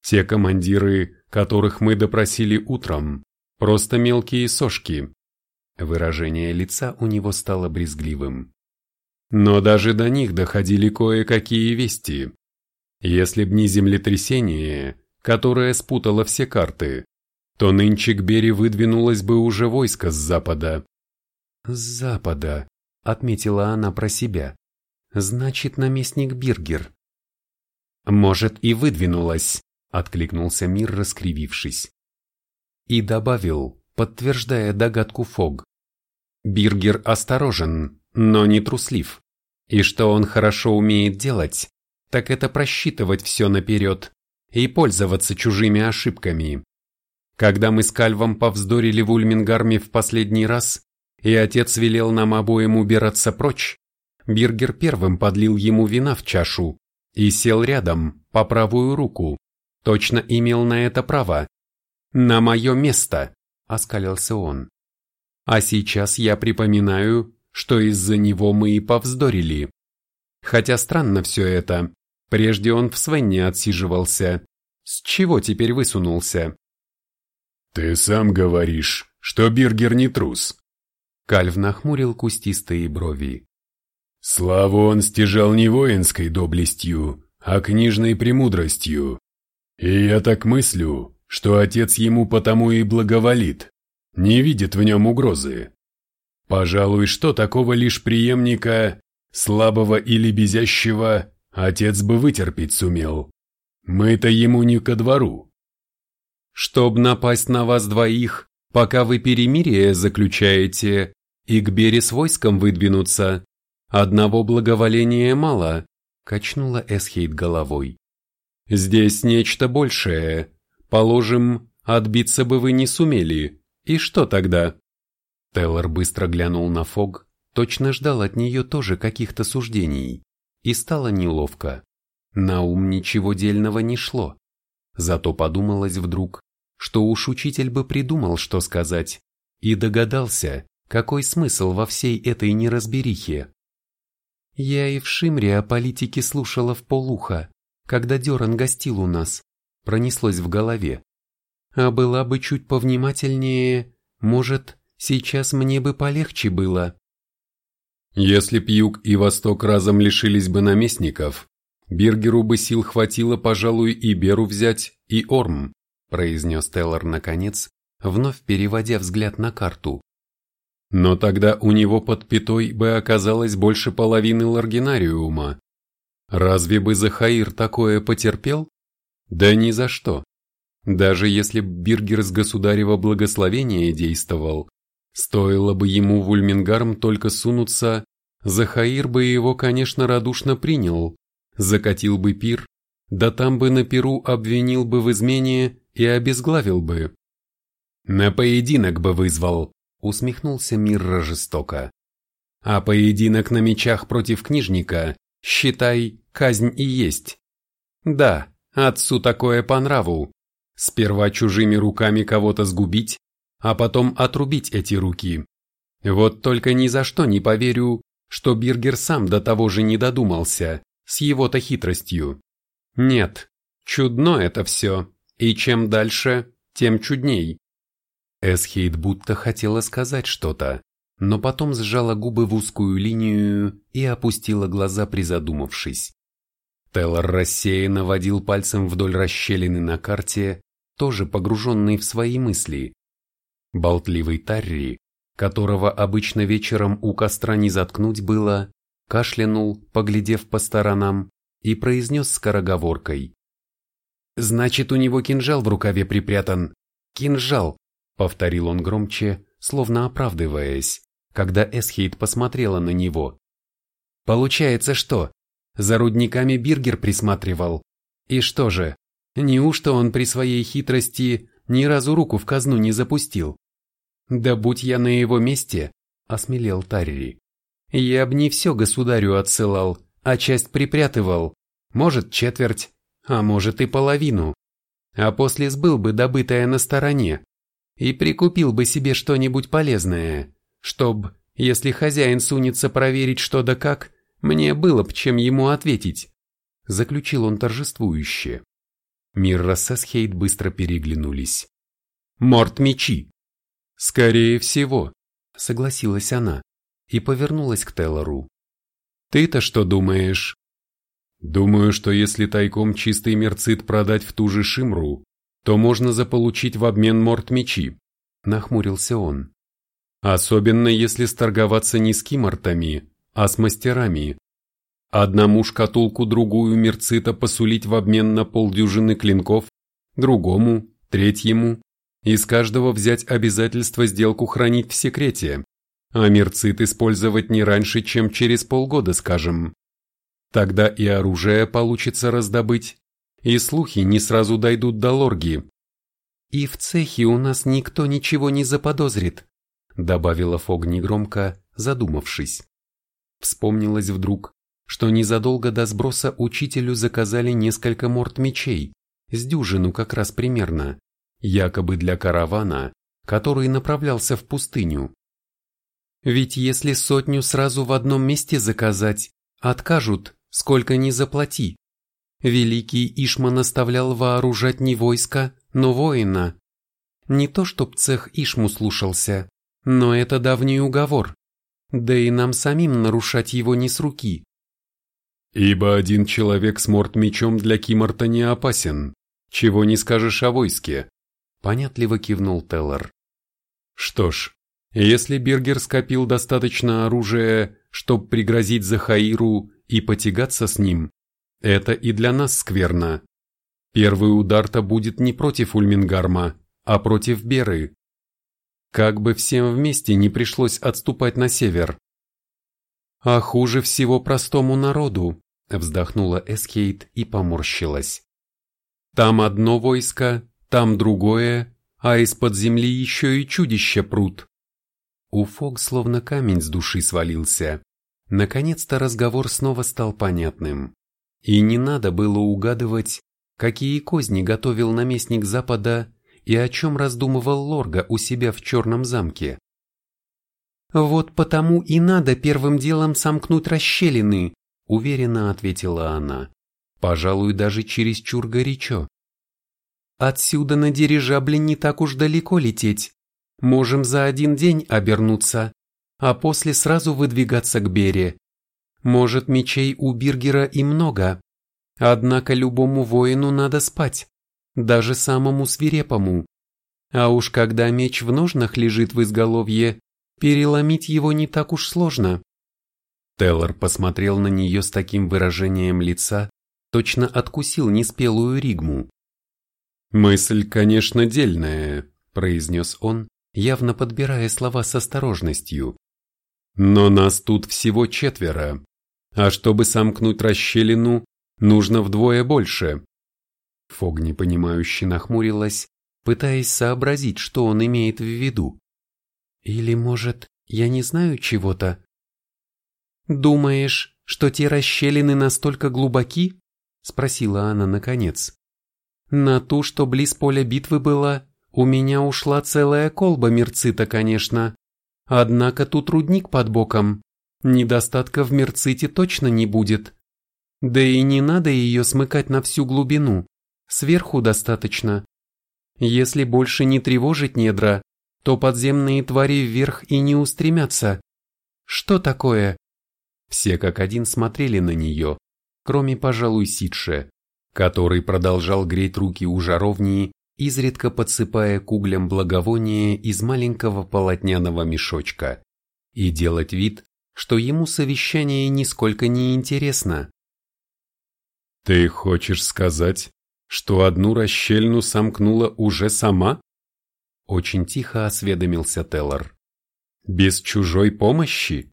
Те командиры, которых мы допросили утром, просто мелкие сошки. Выражение лица у него стало брезгливым. Но даже до них доходили кое-какие вести. Если б не землетрясение, которое спутало все карты, то нынче к Бери выдвинулось бы уже войско с запада, «С запада», — отметила она про себя. «Значит, наместник Биргер». «Может, и выдвинулась», — откликнулся Мир, раскривившись. И добавил, подтверждая догадку Фог. «Биргер осторожен, но не труслив. И что он хорошо умеет делать, так это просчитывать все наперед и пользоваться чужими ошибками. Когда мы с Кальвом повздорили в Ульмингарме в последний раз, и отец велел нам обоим убираться прочь, Биргер первым подлил ему вина в чашу и сел рядом, по правую руку. Точно имел на это право, На мое место, оскалился он. А сейчас я припоминаю, что из-за него мы и повздорили. Хотя странно все это. Прежде он в Свенне отсиживался. С чего теперь высунулся? Ты сам говоришь, что Биргер не трус. Кальв нахмурил кустистые брови. Славу он стяжал не воинской доблестью, а книжной премудростью. И я так мыслю, что отец ему потому и благоволит, не видит в нем угрозы. Пожалуй, что такого лишь преемника, слабого или безящего, отец бы вытерпеть сумел. Мы-то ему не ко двору. Чтоб напасть на вас двоих, пока вы перемирие заключаете, и к Бере с войском выдвинуться, одного благоволения мало, качнула Эсхейт головой. Здесь нечто большее. Положим, отбиться бы вы не сумели. И что тогда? Теллор быстро глянул на Фог, точно ждал от нее тоже каких-то суждений. И стало неловко. На ум ничего дельного не шло. Зато подумалось вдруг, что уж учитель бы придумал, что сказать, и догадался, какой смысл во всей этой неразберихе. Я и в Шимре о политике слушала в полуха, когда Деран гостил у нас, пронеслось в голове. А была бы чуть повнимательнее, может, сейчас мне бы полегче было. Если б Юг и Восток разом лишились бы наместников, Биргеру бы сил хватило, пожалуй, и Беру взять, и Орм, произнес Теллор наконец, вновь переводя взгляд на карту. Но тогда у него под пятой бы оказалось больше половины Ларгинариума. Разве бы Захаир такое потерпел? Да ни за что. Даже если б Биргер с государева благословения действовал, стоило бы ему в Ульмингарм только сунуться, Захаир бы его, конечно, радушно принял, закатил бы пир, да там бы на пиру обвинил бы в измене и обезглавил бы. На поединок бы вызвал, усмехнулся Мирра жестоко. А поединок на мечах против книжника, считай, казнь и есть. Да, отцу такое по нраву. Сперва чужими руками кого-то сгубить, а потом отрубить эти руки. Вот только ни за что не поверю, что Биргер сам до того же не додумался, с его-то хитростью. Нет, чудно это все, и чем дальше, тем чудней. Эсхейт будто хотела сказать что-то, но потом сжала губы в узкую линию и опустила глаза, призадумавшись. Теллор рассеянно водил пальцем вдоль расщелины на карте, тоже погруженный в свои мысли. Болтливый Тарри, которого обычно вечером у костра не заткнуть было, кашлянул, поглядев по сторонам, и произнес скороговоркой. «Значит, у него кинжал в рукаве припрятан. Кинжал!» Повторил он громче, словно оправдываясь, когда Эсхейт посмотрела на него. Получается что? За рудниками Биргер присматривал. И что же, неужто он при своей хитрости ни разу руку в казну не запустил? Да будь я на его месте, осмелел Тарри. Я б не все государю отсылал, а часть припрятывал, может четверть, а может и половину. А после сбыл бы добытое на стороне, и прикупил бы себе что-нибудь полезное, чтоб, если хозяин сунется проверить что да как, мне было б чем ему ответить. Заключил он торжествующе. Мирра с Эсхейд быстро переглянулись. «Морт мечи!» «Скорее всего», — согласилась она и повернулась к Теллору. «Ты-то что думаешь?» «Думаю, что если тайком чистый мерцит продать в ту же Шимру, то можно заполучить в обмен морт-мечи», — нахмурился он. «Особенно если сторговаться не с кимортами, а с мастерами. Одному шкатулку другую мерцита посулить в обмен на полдюжины клинков, другому, третьему, из каждого взять обязательство сделку хранить в секрете, а мерцит использовать не раньше, чем через полгода, скажем. Тогда и оружие получится раздобыть, и слухи не сразу дойдут до лорги. «И в цехе у нас никто ничего не заподозрит», добавила Фог негромко, задумавшись. Вспомнилось вдруг, что незадолго до сброса учителю заказали несколько морд мечей, с дюжину как раз примерно, якобы для каравана, который направлялся в пустыню. Ведь если сотню сразу в одном месте заказать, откажут, сколько ни заплати. Великий Ишма наставлял вооружать не войско, но воина. Не то чтоб цех Ишму слушался, но это давний уговор. Да и нам самим нарушать его не с руки. Ибо один человек с морт-мечом для Кимарта не опасен, чего не скажешь о войске, понятливо кивнул Теллер. Что ж, если Бергер скопил достаточно оружия, чтобы пригрозить Захаиру и потягаться с ним, это и для нас скверно. Первый удар-то будет не против Ульмингарма, а против Беры. Как бы всем вместе не пришлось отступать на север. А хуже всего простому народу, вздохнула Эскейт и поморщилась. Там одно войско, там другое, а из-под земли еще и чудища прут. У Фог словно камень с души свалился. Наконец-то разговор снова стал понятным. И не надо было угадывать, какие козни готовил наместник Запада и о чем раздумывал Лорга у себя в черном замке. «Вот потому и надо первым делом сомкнуть расщелины», уверенно ответила она, пожалуй, даже чересчур горячо. «Отсюда на дирижабле не так уж далеко лететь, можем за один день обернуться, а после сразу выдвигаться к Бере. Может, мечей у Биргера и много, однако любому воину надо спать, даже самому свирепому. А уж когда меч в ножнах лежит в изголовье, переломить его не так уж сложно. Теллор посмотрел на нее с таким выражением лица, точно откусил неспелую ригму. «Мысль, конечно, дельная», — произнес он, явно подбирая слова с осторожностью. «Но нас тут всего четверо, а чтобы сомкнуть расщелину, нужно вдвое больше. Фог непонимающе нахмурилась, пытаясь сообразить, что он имеет в виду. Или, может, я не знаю чего-то? Думаешь, что те расщелины настолько глубоки? Спросила она наконец. На ту, что близ поля битвы была, у меня ушла целая колба мерцита, конечно. Однако тут рудник под боком. Недостатка в мерците точно не будет. Да и не надо ее смыкать на всю глубину. Сверху достаточно. Если больше не тревожить недра, то подземные твари вверх и не устремятся. Что такое? Все как один смотрели на нее, кроме, пожалуй, Сидше, который продолжал греть руки у жаровни, изредка подсыпая к углям благовония из маленького полотняного мешочка, и делать вид, что ему совещание нисколько не интересно. «Ты хочешь сказать, что одну расщельну сомкнула уже сама? Очень тихо осведомился Теллор. Без чужой помощи?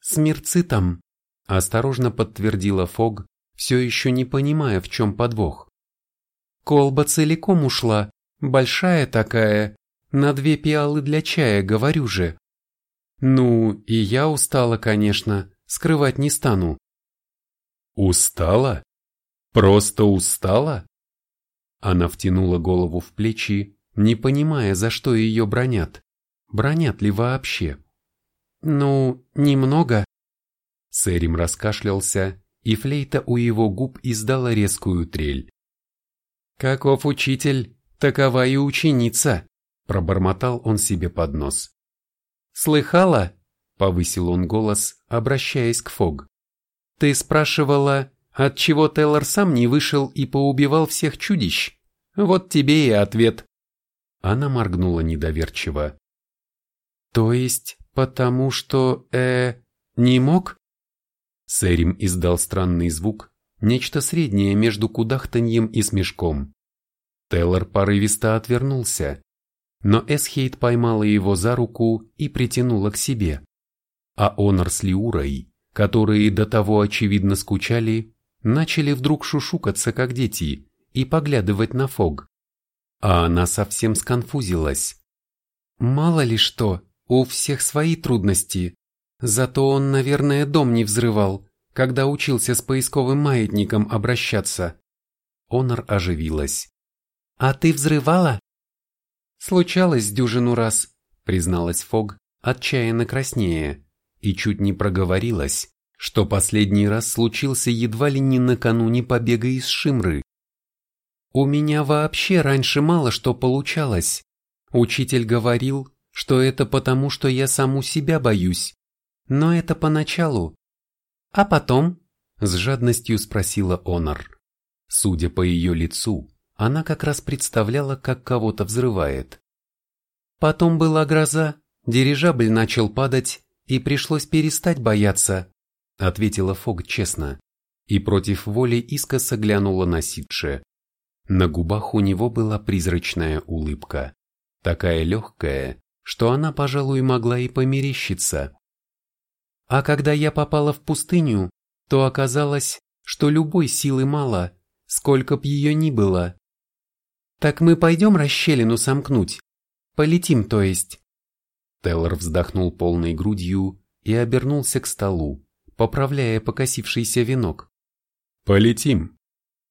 С мерцитом, осторожно подтвердила Фог, все еще не понимая, в чем подвох. Колба целиком ушла, большая такая, на две пиалы для чая, говорю же. Ну, и я устала, конечно, скрывать не стану. Устала? Просто устала? Она втянула голову в плечи, не понимая, за что ее бронят. Бронят ли вообще? Ну, немного. Сэрим раскашлялся, и флейта у его губ издала резкую трель. «Каков учитель, такова и ученица», — пробормотал он себе под нос. «Слыхала?» — повысил он голос, обращаясь к Фог. «Ты спрашивала, Отчего Теллор сам не вышел и поубивал всех чудищ? Вот тебе и ответ. Она моргнула недоверчиво. То есть, потому что, э, не мог? Сэрим издал странный звук, нечто среднее между кудахтаньем и смешком. Теллор порывисто отвернулся, но Эсхейт поймала его за руку и притянула к себе. А Онор с Лиурой, которые до того очевидно скучали, начали вдруг шушукаться, как дети, и поглядывать на Фог. А она совсем сконфузилась. Мало ли что, у всех свои трудности. Зато он, наверное, дом не взрывал, когда учился с поисковым маятником обращаться. Онор оживилась. «А ты взрывала?» Случалось дюжину раз, призналась Фог, отчаянно краснее, и чуть не проговорилась, что последний раз случился едва ли не накануне побега из Шимры. У меня вообще раньше мало что получалось. Учитель говорил, что это потому, что я саму себя боюсь. Но это поначалу. А потом? С жадностью спросила Онор. Судя по ее лицу, она как раз представляла, как кого-то взрывает. Потом была гроза, дирижабль начал падать, и пришлось перестать бояться, ответила Фог честно, и против воли искоса глянула на Сидше. На губах у него была призрачная улыбка, такая легкая, что она, пожалуй, могла и померещиться. А когда я попала в пустыню, то оказалось, что любой силы мало, сколько б ее ни было. Так мы пойдем расщелину сомкнуть? Полетим, то есть. Теллор вздохнул полной грудью и обернулся к столу, поправляя покосившийся венок. Полетим.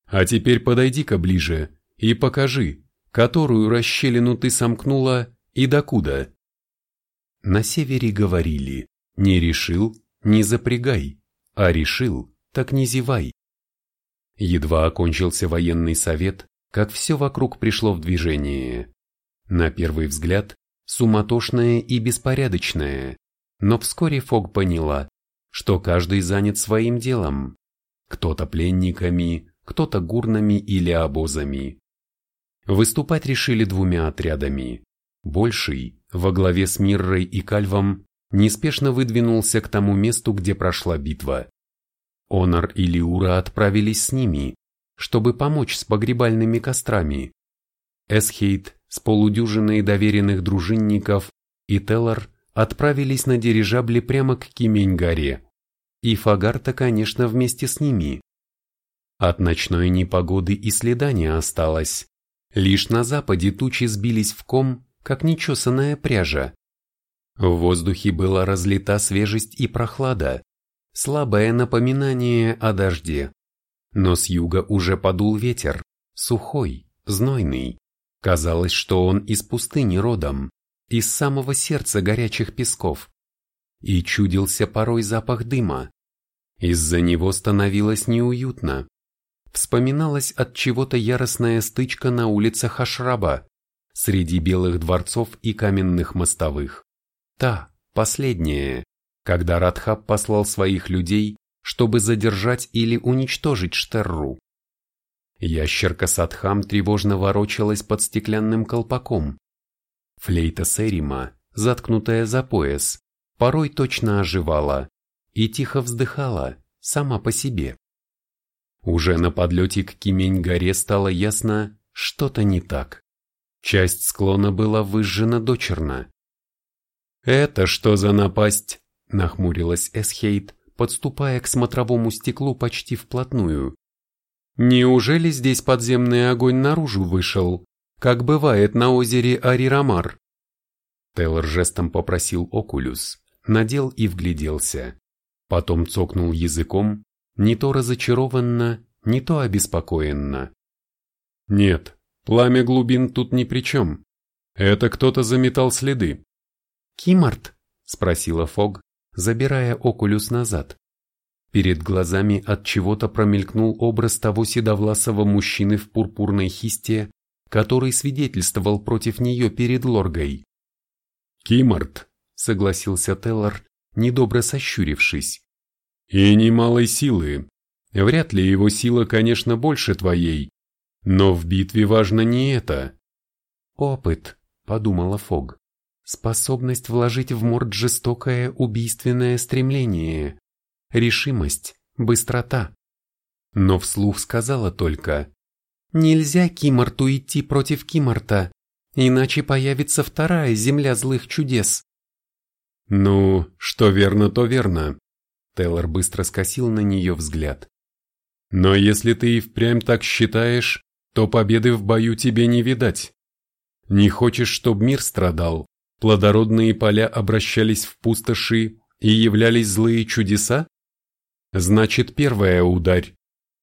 А теперь подойди-ка ближе и покажи, которую расщелину ты сомкнула и докуда. На севере говорили, не решил, не запрягай, а решил, так не зевай. Едва окончился военный совет, как все вокруг пришло в движение. На первый взгляд, суматошное и беспорядочное, но вскоре Фог поняла, что каждый занят своим делом. Кто-то пленниками, кто-то гурнами или обозами. Выступать решили двумя отрядами. Больший, во главе с Миррой и Кальвом, неспешно выдвинулся к тому месту, где прошла битва. Онор и Лиура отправились с ними, чтобы помочь с погребальными кострами. Эсхейт с полудюжиной доверенных дружинников и Теллар отправились на дирижабле прямо к Кимень-горе. И Фагарта, конечно, вместе с ними. От ночной непогоды и следа не осталось. Лишь на западе тучи сбились в ком, как нечесанная пряжа. В воздухе была разлита свежесть и прохлада, слабое напоминание о дожде. Но с юга уже подул ветер, сухой, знойный. Казалось, что он из пустыни родом, из самого сердца горячих песков. И чудился порой запах дыма. Из-за него становилось неуютно. Вспоминалась от чего-то яростная стычка на улицах Ашраба, среди белых дворцов и каменных мостовых. Та, последняя, когда Радхаб послал своих людей, чтобы задержать или уничтожить Штерру. Ящерка Садхам тревожно ворочалась под стеклянным колпаком. Флейта Серима, заткнутая за пояс, порой точно оживала и тихо вздыхала, сама по себе. Уже на подлете к Кимень-горе стало ясно, что-то не так. Часть склона была выжжена дочерно. «Это что за напасть?» Нахмурилась Эсхейт, подступая к смотровому стеклу почти вплотную. Неужели здесь подземный огонь наружу вышел, как бывает на озере Арирамар? Тейлор жестом попросил Окулюс, надел и вгляделся. Потом цокнул языком, не то разочарованно, не то обеспокоенно. Нет, пламя глубин тут ни при чем. Это кто-то заметал следы. «Кимарт?» – спросила Фог, забирая окулюс назад. Перед глазами от чего-то промелькнул образ того седовласого мужчины в пурпурной хисте, который свидетельствовал против нее перед Лоргой. «Кимарт», — согласился Теллар, недобро сощурившись. «И немалой силы. Вряд ли его сила, конечно, больше твоей. Но в битве важно не это». «Опыт», — подумала Фог способность вложить в морд жестокое убийственное стремление, решимость, быстрота. Но вслух сказала только «Нельзя Кимарту идти против Кимарта, иначе появится вторая земля злых чудес». «Ну, что верно, то верно», Тейлор быстро скосил на нее взгляд. «Но если ты и впрямь так считаешь, то победы в бою тебе не видать. Не хочешь, чтобы мир страдал, Плодородные поля обращались в пустоши и являлись злые чудеса? Значит, первая ударь.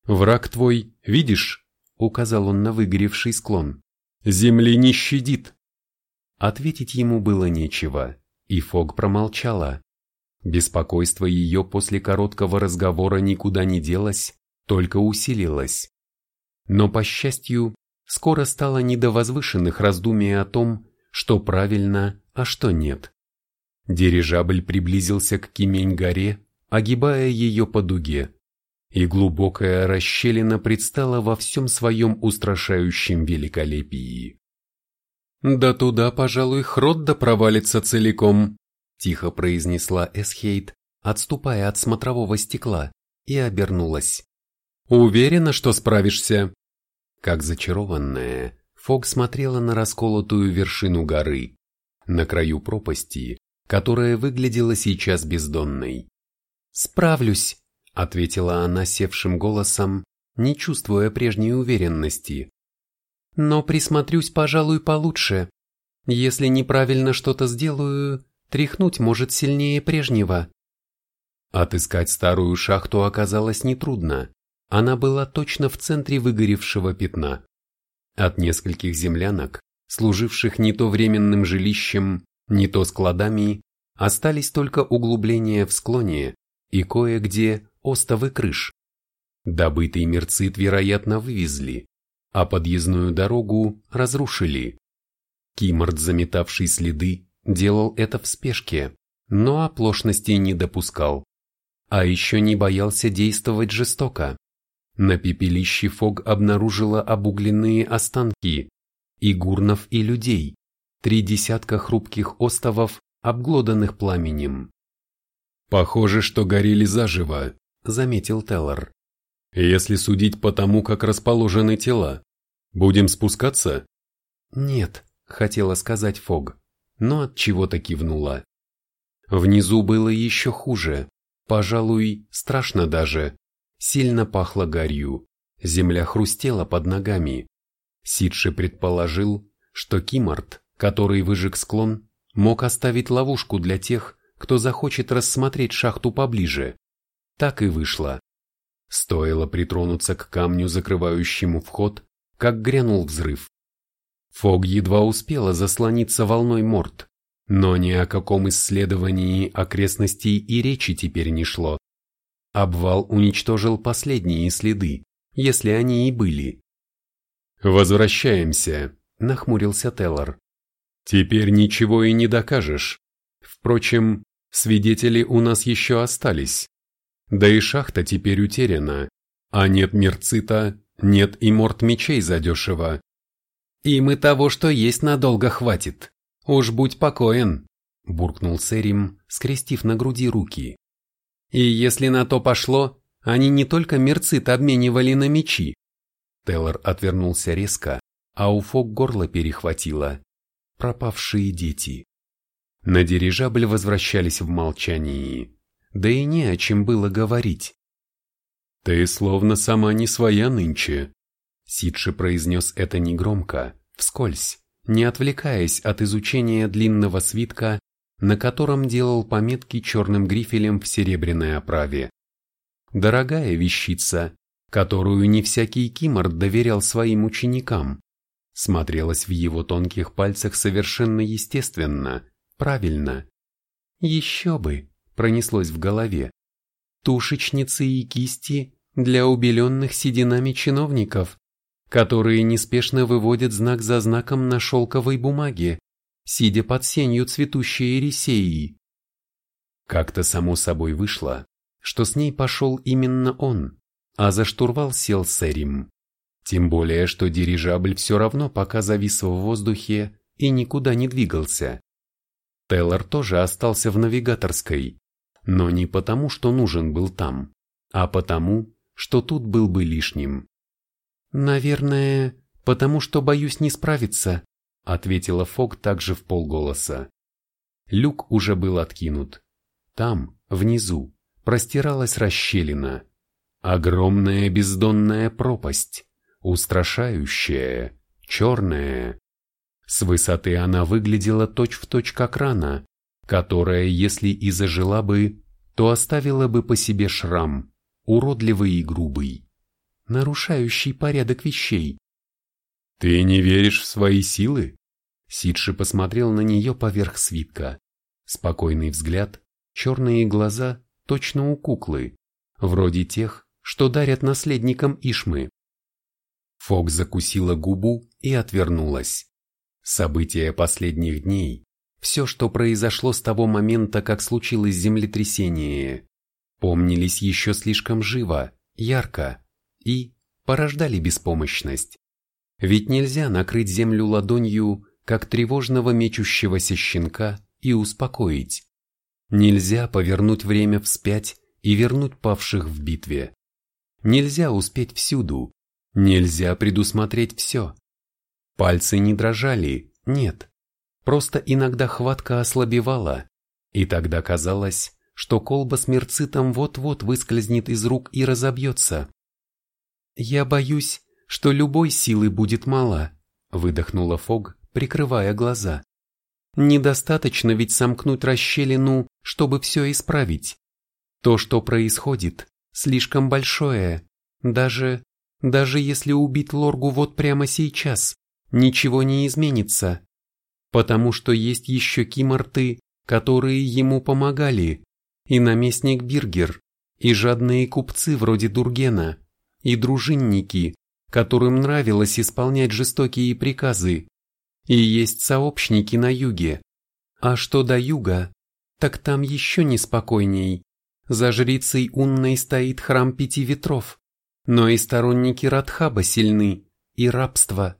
Враг твой, видишь, указал он на выгоревший склон, земли не щадит. Ответить ему было нечего, и Фог промолчала. Беспокойство ее после короткого разговора никуда не делось, только усилилось. Но, по счастью, скоро стало не до возвышенных раздумий о том, что правильно, а что нет. Дирижабль приблизился к Кимень-горе, огибая ее по дуге, и глубокая расщелина предстала во всем своем устрашающем великолепии. «Да туда, пожалуй, Хродда провалится целиком», – тихо произнесла Эсхейт, отступая от смотрового стекла, и обернулась. «Уверена, что справишься?» Как зачарованная, Фог смотрела на расколотую вершину горы, на краю пропасти, которая выглядела сейчас бездонной. «Справлюсь», — ответила она севшим голосом, не чувствуя прежней уверенности. Но присмотрюсь, пожалуй, получше. Если неправильно что-то сделаю, тряхнуть может сильнее прежнего. Отыскать старую шахту оказалось нетрудно. Она была точно в центре выгоревшего пятна. От нескольких землянок, служивших не то временным жилищем, не то складами, остались только углубления в склоне и кое-где остовы крыш. Добытый мерцит, вероятно, вывезли, а подъездную дорогу разрушили. Кимарт, заметавший следы, делал это в спешке, но оплошностей не допускал. А еще не боялся действовать жестоко. На пепелище Фог обнаружила обугленные останки и гурнов, и людей, три десятка хрупких остовов, обглоданных пламенем. «Похоже, что горели заживо», — заметил Теллор. Если судить по тому, как расположены тела, будем спускаться? Нет, хотела сказать Фог, но от чего-то кивнула. Внизу было еще хуже, пожалуй, страшно даже. Сильно пахло гарью, земля хрустела под ногами. Сидши предположил, что Кимарт, который выжег склон, мог оставить ловушку для тех, кто захочет рассмотреть шахту поближе. Так и вышло. Стоило притронуться к камню, закрывающему вход, как грянул взрыв. Фог едва успела заслониться волной морд, но ни о каком исследовании окрестностей и речи теперь не шло. Обвал уничтожил последние следы, если они и были. «Возвращаемся», — нахмурился Теллор. «Теперь ничего и не докажешь. Впрочем, свидетели у нас еще остались. Да и шахта теперь утеряна, а нет мерцита, нет и морт мечей задешево. «Им и того, что есть, надолго хватит. Уж будь покоен», – буркнул Серим, скрестив на груди руки. «И если на то пошло, они не только мерцит обменивали на мечи». Теллор отвернулся резко, а у Фок горло перехватило. Пропавшие дети. На дирижабль возвращались в молчании да и не о чем было говорить. «Ты словно сама не своя нынче», — Сидши произнес это негромко, вскользь, не отвлекаясь от изучения длинного свитка, на котором делал пометки черным грифелем в серебряной оправе. Дорогая вещица, которую не всякий киморд доверял своим ученикам, смотрелась в его тонких пальцах совершенно естественно, правильно. Еще бы, пронеслось в голове. Тушечницы и кисти для убеленных сединами чиновников, которые неспешно выводят знак за знаком на шелковой бумаге, сидя под сенью цветущей эрисеи. Как-то само собой вышло, что с ней пошел именно он, а за штурвал сел Сэрим. Тем более, что дирижабль все равно пока завис в воздухе и никуда не двигался. Теллор тоже остался в навигаторской, но не потому, что нужен был там, а потому, что тут был бы лишним. «Наверное, потому что боюсь не справиться», ответила Фок также в полголоса. Люк уже был откинут. Там, внизу, простиралась расщелина. Огромная бездонная пропасть, устрашающая, черная. С высоты она выглядела точь-в-точь точь как рана, которая, если и зажила бы, то оставила бы по себе шрам, уродливый и грубый, нарушающий порядок вещей. «Ты не веришь в свои силы?» Сидши посмотрел на нее поверх свитка. Спокойный взгляд, черные глаза, точно у куклы, вроде тех, что дарят наследникам Ишмы. Фок закусила губу и отвернулась. События последних дней, все, что произошло с того момента, как случилось землетрясение, помнились еще слишком живо, ярко и порождали беспомощность. Ведь нельзя накрыть землю ладонью, как тревожного мечущегося щенка, и успокоить. Нельзя повернуть время вспять и вернуть павших в битве. Нельзя успеть всюду, нельзя предусмотреть все. Пальцы не дрожали, нет. Просто иногда хватка ослабевала, и тогда казалось, что колба с мерцитом вот-вот выскользнет из рук и разобьется. «Я боюсь, что любой силы будет мало», — выдохнула Фог, прикрывая глаза. «Недостаточно ведь сомкнуть расщелину, чтобы все исправить. То, что происходит, слишком большое. Даже, даже если убить Лоргу вот прямо сейчас, ничего не изменится. Потому что есть еще киморты, которые ему помогали, и наместник Биргер, и жадные купцы вроде Дургена, и дружинники, которым нравилось исполнять жестокие приказы, и есть сообщники на юге. А что до юга, так там еще неспокойней. За жрицей Унной стоит храм пяти ветров, но и сторонники Радхаба сильны, и рабство.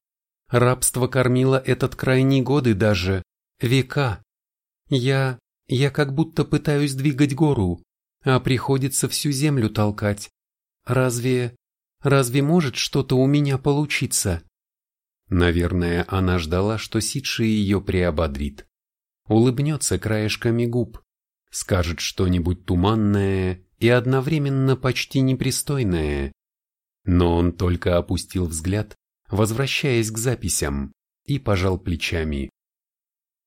Рабство кормило этот край не годы даже, века. Я, я как будто пытаюсь двигать гору, а приходится всю землю толкать. Разве, разве может что-то у меня получиться? Наверное, она ждала, что Сидши ее приободрит. Улыбнется краешками губ, скажет что-нибудь туманное и одновременно почти непристойное. Но он только опустил взгляд, возвращаясь к записям, и пожал плечами.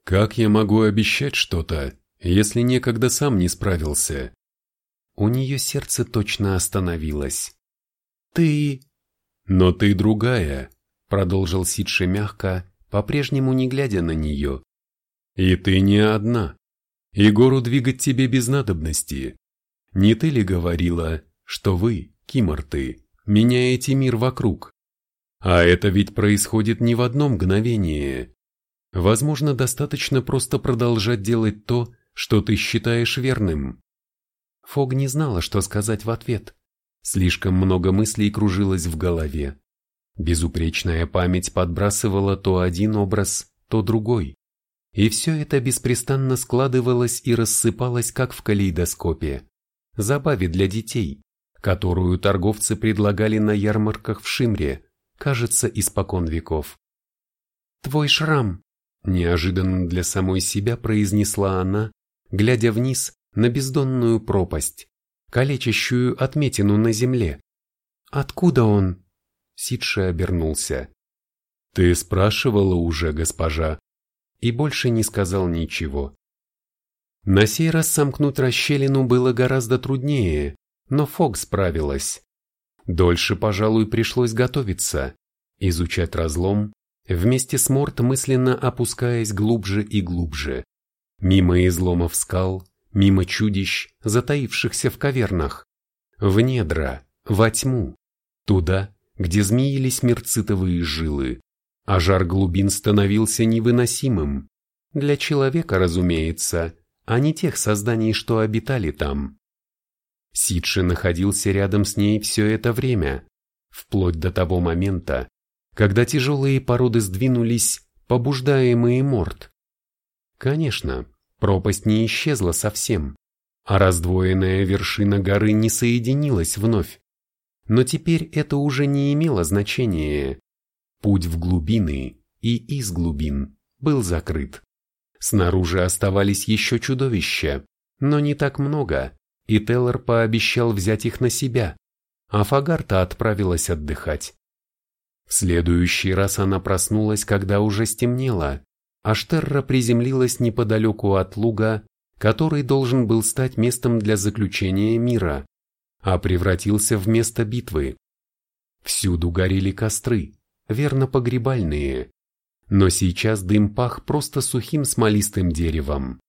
«Как я могу обещать что-то, если некогда сам не справился?» У нее сердце точно остановилось. «Ты...» «Но ты другая», — продолжил Сидши мягко, по-прежнему не глядя на нее. «И ты не одна. И гору двигать тебе без надобности. Не ты ли говорила, что вы, киморты, меняете мир вокруг? А это ведь происходит не в одно мгновение. Возможно, достаточно просто продолжать делать то, что ты считаешь верным. Фог не знала, что сказать в ответ. Слишком много мыслей кружилось в голове. Безупречная память подбрасывала то один образ, то другой. И все это беспрестанно складывалось и рассыпалось, как в калейдоскопе. Забаве для детей, которую торговцы предлагали на ярмарках в Шимре, кажется, испокон веков. «Твой шрам!» – неожиданно для самой себя произнесла она, глядя вниз на бездонную пропасть, калечащую отметину на земле. «Откуда он?» Сидши обернулся. «Ты спрашивала уже, госпожа?» И больше не сказал ничего. На сей раз сомкнуть расщелину было гораздо труднее, но Фог справилась. Дольше, пожалуй, пришлось готовиться, изучать разлом, вместе с Морт мысленно опускаясь глубже и глубже. Мимо изломов скал, мимо чудищ, затаившихся в кавернах, в недра, во тьму, туда, где змеились мерцитовые жилы а жар глубин становился невыносимым. Для человека, разумеется, а не тех созданий, что обитали там. Сидши находился рядом с ней все это время, вплоть до того момента, когда тяжелые породы сдвинулись, побуждаемые морд. Конечно, пропасть не исчезла совсем, а раздвоенная вершина горы не соединилась вновь. Но теперь это уже не имело значения. Путь в глубины и из глубин был закрыт. Снаружи оставались еще чудовища, но не так много, и Теллер пообещал взять их на себя, а Фагарта отправилась отдыхать. В следующий раз она проснулась, когда уже стемнело, а Штерра приземлилась неподалеку от луга, который должен был стать местом для заключения мира, а превратился в место битвы. Всюду горели костры, верно погребальные. но сейчас дым пах просто сухим смолистым деревом,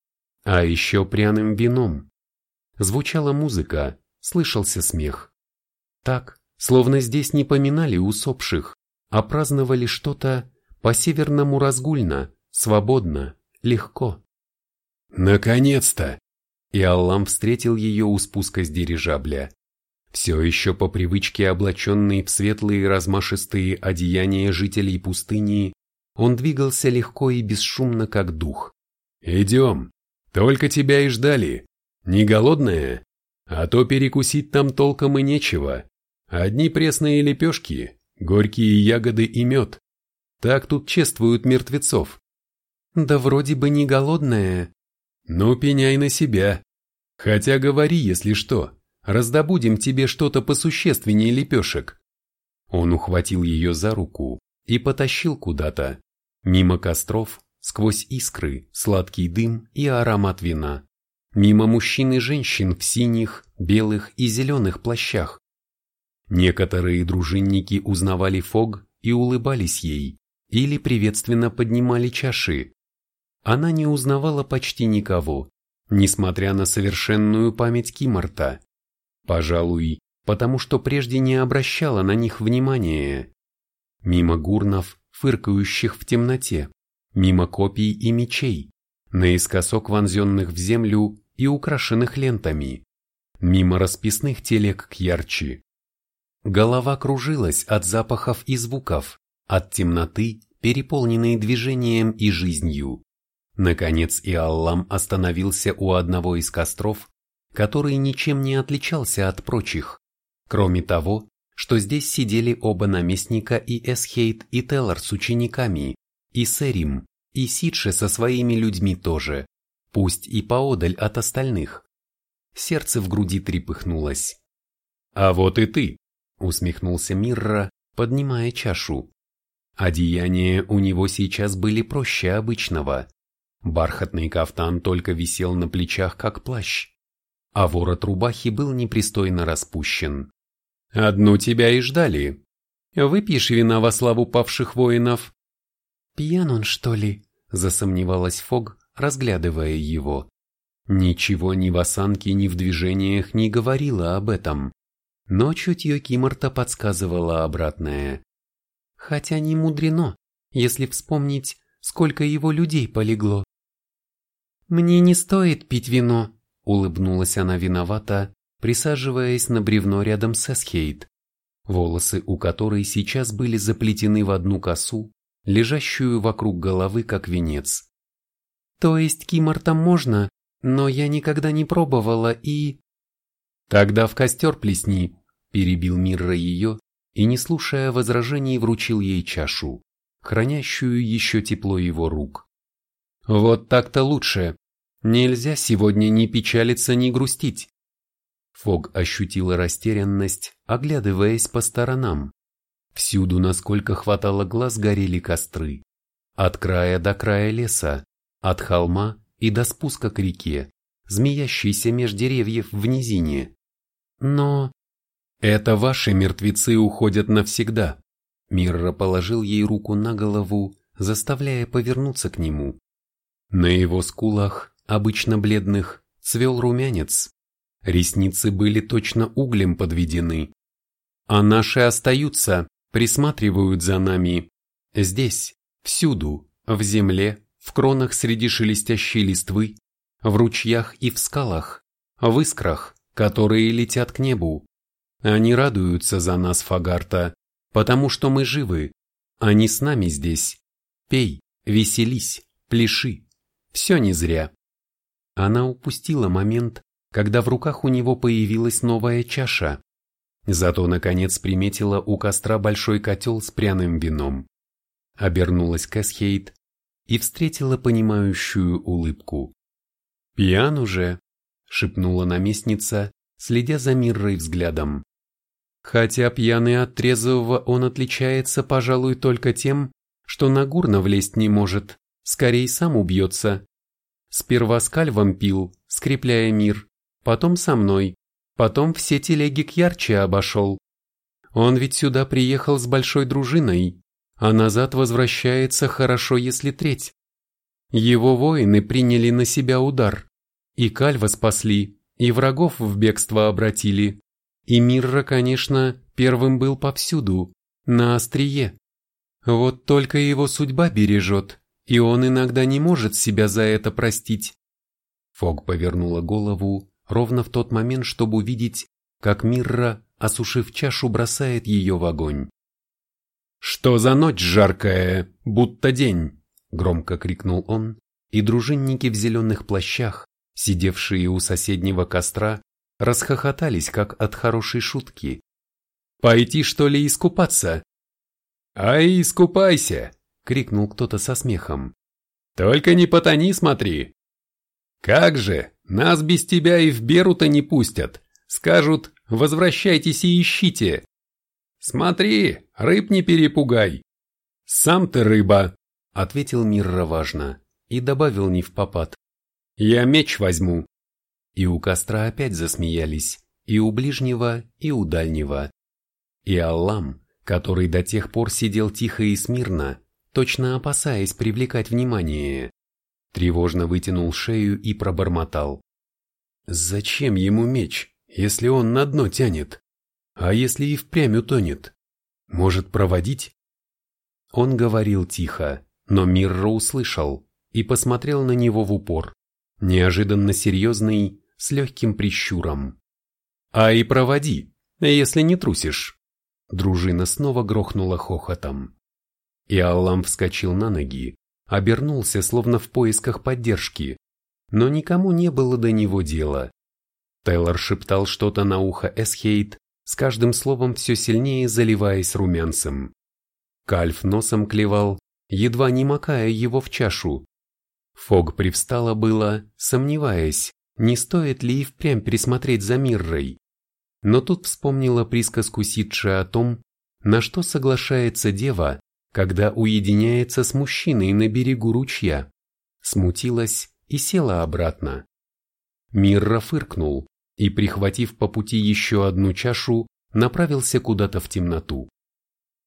а еще пряным вином. Звучала музыка, слышался смех. Так, словно здесь не поминали усопших, а праздновали что-то по-северному разгульно, свободно, легко. «Наконец-то!» И Аллам встретил ее у спуска с дирижабля. Все еще по привычке облаченный в светлые размашистые одеяния жителей пустыни, он двигался легко и бесшумно, как дух. «Идем, только тебя и ждали. Не голодная? А то перекусить там толком и нечего. Одни пресные лепешки, горькие ягоды и мед. Так тут чествуют мертвецов». «Да вроде бы не голодная». «Ну, пеняй на себя. Хотя говори, если что, раздобудем тебе что-то посущественнее лепешек». Он ухватил ее за руку и потащил куда-то, мимо костров, сквозь искры, сладкий дым и аромат вина, мимо мужчин и женщин в синих, белых и зеленых плащах. Некоторые дружинники узнавали Фог и улыбались ей, или приветственно поднимали чаши. Она не узнавала почти никого, несмотря на совершенную память Кимарта. Пожалуй, потому что прежде не обращала на них внимания. Мимо гурнов, фыркающих в темноте, мимо копий и мечей, наискосок вонзенных в землю и украшенных лентами, мимо расписных телег к ярче. Голова кружилась от запахов и звуков, от темноты, переполненной движением и жизнью. Наконец Иаллам остановился у одного из костров, который ничем не отличался от прочих, кроме того, что здесь сидели оба наместника и Эсхейт и Теллар с учениками, и Серим, и Сидше со своими людьми тоже, пусть и поодаль от остальных. Сердце в груди трепыхнулось. «А вот и ты!» — усмехнулся Мирра, поднимая чашу. Одеяния у него сейчас были проще обычного, Бархатный кафтан только висел на плечах, как плащ, а ворот рубахи был непристойно распущен. «Одну тебя и ждали. Выпьешь вина во славу павших воинов?» «Пьян он, что ли?» – засомневалась Фог, разглядывая его. Ничего ни в осанке, ни в движениях не говорило об этом, но чутье Киморта подсказывало обратное. Хотя не мудрено, если вспомнить, сколько его людей полегло. «Мне не стоит пить вино», — улыбнулась она виновата, присаживаясь на бревно рядом с Эсхейт, волосы у которой сейчас были заплетены в одну косу, лежащую вокруг головы как венец. «То есть кимортам можно, но я никогда не пробовала и...» «Тогда в костер плесни», — перебил Мирра ее и, не слушая возражений, вручил ей чашу, хранящую еще тепло его рук. Вот так-то лучше. Нельзя сегодня ни печалиться, ни грустить. Фог ощутила растерянность, оглядываясь по сторонам. Всюду, насколько хватало глаз, горели костры. От края до края леса, от холма и до спуска к реке, змеящейся меж деревьев в низине. Но... Это ваши мертвецы уходят навсегда. Мирра положил ей руку на голову, заставляя повернуться к нему. На его скулах, обычно бледных, цвел румянец. Ресницы были точно углем подведены. А наши остаются, присматривают за нами. Здесь, всюду, в земле, в кронах среди шелестящей листвы, в ручьях и в скалах, в искрах, которые летят к небу. Они радуются за нас, Фагарта, потому что мы живы. Они с нами здесь. Пей, веселись, пляши. Все не зря. Она упустила момент, когда в руках у него появилась новая чаша. Зато, наконец, приметила у костра большой котел с пряным вином. Обернулась Кэсхейт и встретила понимающую улыбку. «Пьян уже», — шепнула наместница, следя за Миррой взглядом. Хотя пьяный от трезвого он отличается, пожалуй, только тем, что на гурна влезть не может, скорее сам убьется. Сперва с кальвом пил, скрепляя мир, потом со мной, потом все телеги к ярче обошел. Он ведь сюда приехал с большой дружиной, а назад возвращается хорошо, если треть. Его воины приняли на себя удар, и Кальва спасли, и врагов в бегство обратили. И Мирра, конечно, первым был повсюду, на острие. Вот только его судьба бережет, и он иногда не может себя за это простить. Фог повернула голову ровно в тот момент, чтобы увидеть, как Мирра, осушив чашу, бросает ее в огонь. «Что за ночь жаркая, будто день!» — громко крикнул он, и дружинники в зеленых плащах, сидевшие у соседнего костра, расхохотались, как от хорошей шутки. «Пойти, что ли, искупаться?» «Ай, искупайся!» — крикнул кто-то со смехом. «Только не потони, смотри!» «Как же, нас без тебя и в Беру-то не пустят!» Скажут, возвращайтесь и ищите. Смотри, рыб не перепугай. Сам ты рыба, ответил Мирра важно и добавил не в попад. Я меч возьму. И у костра опять засмеялись, и у ближнего, и у дальнего. И Аллам, который до тех пор сидел тихо и смирно, точно опасаясь привлекать внимание, тревожно вытянул шею и пробормотал. Зачем ему меч? если он на дно тянет? А если и впрямь утонет? Может проводить? Он говорил тихо, но Мирра услышал и посмотрел на него в упор, неожиданно серьезный, с легким прищуром. «А и проводи, если не трусишь!» Дружина снова грохнула хохотом. И Аллам вскочил на ноги, обернулся, словно в поисках поддержки, но никому не было до него дела. Тейлор шептал что-то на ухо Эсхейт, с каждым словом все сильнее заливаясь румянцем. Кальф носом клевал, едва не макая его в чашу. Фог привстала было, сомневаясь, не стоит ли и впрямь присмотреть за Миррой. Но тут вспомнила присказку Сидши о том, на что соглашается дева, когда уединяется с мужчиной на берегу ручья. Смутилась и села обратно. Мирра фыркнул и, прихватив по пути еще одну чашу, направился куда-то в темноту.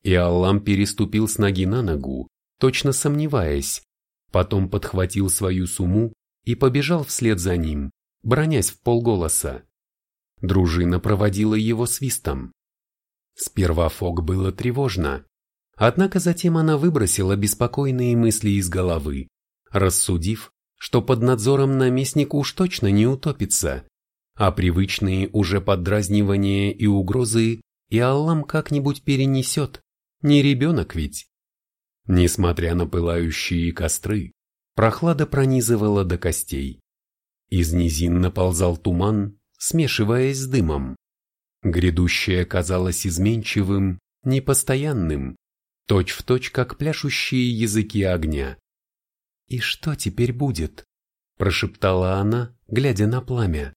И Аллам переступил с ноги на ногу, точно сомневаясь, потом подхватил свою суму и побежал вслед за ним, бронясь в полголоса. Дружина проводила его свистом. Сперва Фок было тревожно, однако затем она выбросила беспокойные мысли из головы, рассудив, что под надзором наместник уж точно не утопится, а привычные уже поддразнивания и угрозы и Аллам как-нибудь перенесет, не ребенок ведь. Несмотря на пылающие костры, прохлада пронизывала до костей. Из низин наползал туман, смешиваясь с дымом. Грядущее казалось изменчивым, непостоянным, точь-в-точь, точь, как пляшущие языки огня. «И что теперь будет?» – прошептала она, глядя на пламя.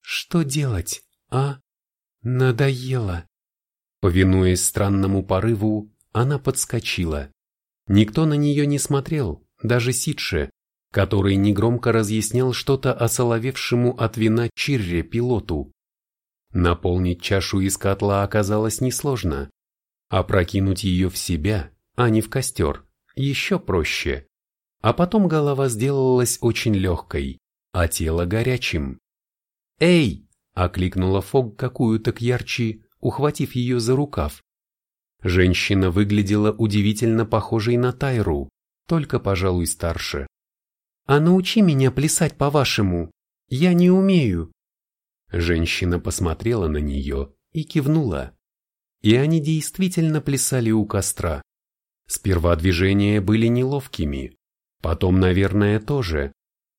«Что делать, а? Надоело!» Повинуясь странному порыву, она подскочила. Никто на нее не смотрел, даже Сидше, который негромко разъяснял что-то осоловевшему от вина Чирре пилоту. Наполнить чашу из котла оказалось несложно, а прокинуть ее в себя, а не в костер, еще проще а потом голова сделалась очень легкой, а тело горячим. «Эй!» – окликнула Фог какую-то кьярчи, ухватив ее за рукав. Женщина выглядела удивительно похожей на Тайру, только, пожалуй, старше. «А научи меня плясать по-вашему, я не умею». Женщина посмотрела на нее и кивнула. И они действительно плясали у костра. Сперва движения были неловкими, Потом, наверное, тоже.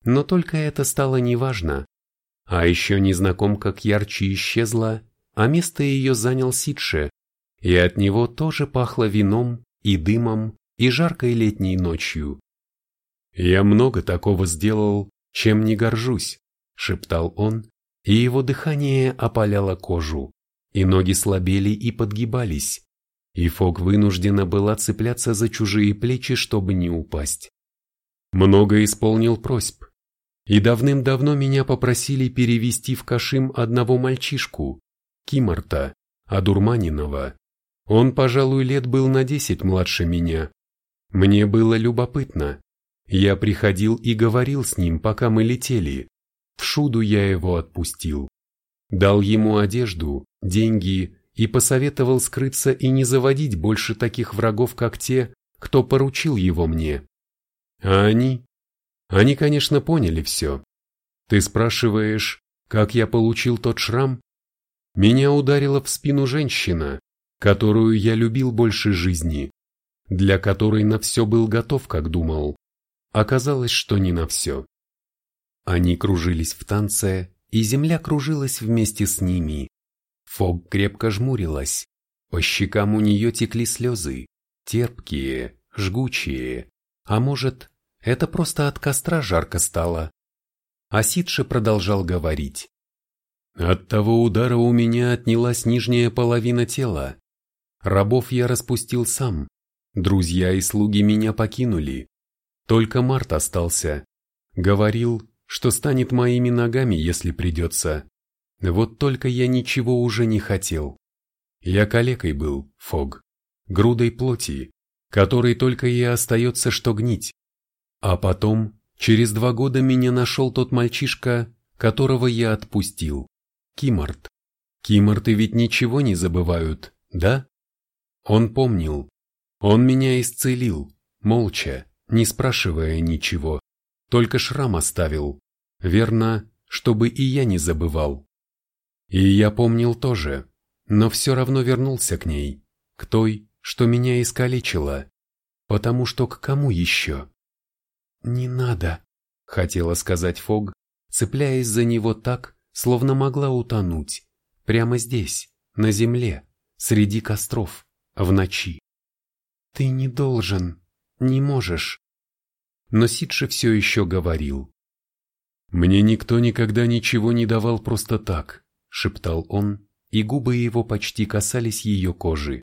Но только это стало неважно. А еще незнакомка к ярче исчезла, а место ее занял Сидше, и от него тоже пахло вином и дымом и жаркой летней ночью. «Я много такого сделал, чем не горжусь», — шептал он, и его дыхание опаляло кожу, и ноги слабели и подгибались, и Фок вынуждена была цепляться за чужие плечи, чтобы не упасть. Много исполнил просьб. И давным-давно меня попросили перевести в Кашим одного мальчишку, Кимарта, одурманенного. Он, пожалуй, лет был на десять младше меня. Мне было любопытно. Я приходил и говорил с ним, пока мы летели. В шуду я его отпустил. Дал ему одежду, деньги и посоветовал скрыться и не заводить больше таких врагов, как те, кто поручил его мне. А они? Они, конечно, поняли все. Ты спрашиваешь, как я получил тот шрам? Меня ударила в спину женщина, которую я любил больше жизни, для которой на все был готов, как думал. Оказалось, что не на все. Они кружились в танце, и земля кружилась вместе с ними. Фог крепко жмурилась, по щекам у нее текли слезы, терпкие, жгучие, а может, это просто от костра жарко стало. А Сидше продолжал говорить. От того удара у меня отнялась нижняя половина тела. Рабов я распустил сам, друзья и слуги меня покинули. Только Март остался. Говорил, что станет моими ногами, если придется. Вот только я ничего уже не хотел. Я калекой был, Фог, грудой плоти, которой только и остается что гнить. А потом, через два года меня нашел тот мальчишка, которого я отпустил. Кимарт. Кимарты ведь ничего не забывают, да? Он помнил. Он меня исцелил, молча, не спрашивая ничего. Только шрам оставил. Верно, чтобы и я не забывал. И я помнил тоже, но все равно вернулся к ней, к той, что меня искалечила. Потому что к кому еще? «Не надо», — хотела сказать Фог, цепляясь за него так, словно могла утонуть. Прямо здесь, на земле, среди костров, в ночи. «Ты не должен, не можешь». Но Сидши все еще говорил. «Мне никто никогда ничего не давал просто так», — шептал он, и губы его почти касались ее кожи.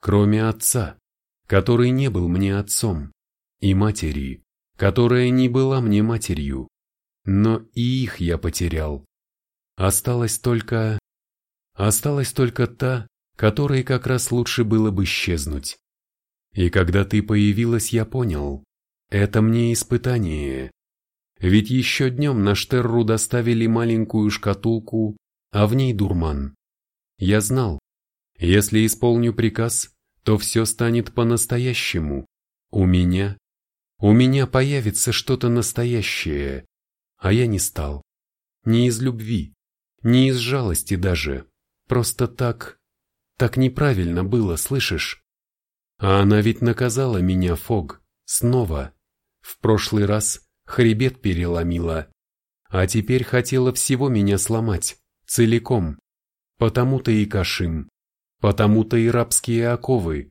«Кроме отца, который не был мне отцом, и матери, которая не была мне матерью. Но и их я потерял. Осталась только... Осталась только та, которой как раз лучше было бы исчезнуть. И когда ты появилась, я понял, это мне испытание, ведь еще днем на Штерру доставили маленькую шкатулку, а в ней дурман. Я знал, если исполню приказ, то все станет по-настоящему. У меня, у меня появится что-то настоящее, а я не стал. Не из любви, не из жалости даже, просто так, так неправильно было, слышишь? А она ведь наказала меня, Фог, снова. В прошлый раз хребет переломила, а теперь хотела всего меня сломать, целиком. Потому-то и Кашим, потому-то и рабские оковы.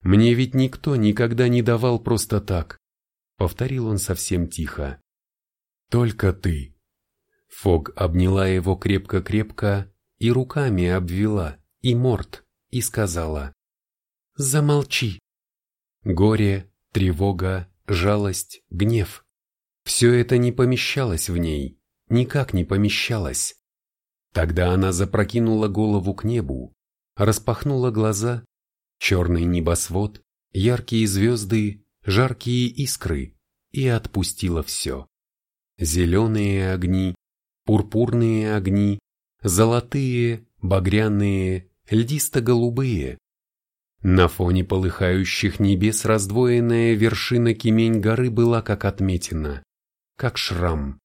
Мне ведь никто никогда не давал просто так, повторил он совсем тихо. Только ты. Фог обняла его крепко-крепко и руками обвела, и морд, и сказала. Замолчи. Горе, тревога, жалость, гнев. Все это не помещалось в ней, никак не помещалось. Тогда она запрокинула голову к небу, распахнула глаза, черный небосвод, яркие звезды, жаркие искры и отпустила все. Зеленые огни, пурпурные огни, золотые, багряные, льдисто-голубые. На фоне полыхающих небес раздвоенная вершина Кемень горы была как отметина как шрам.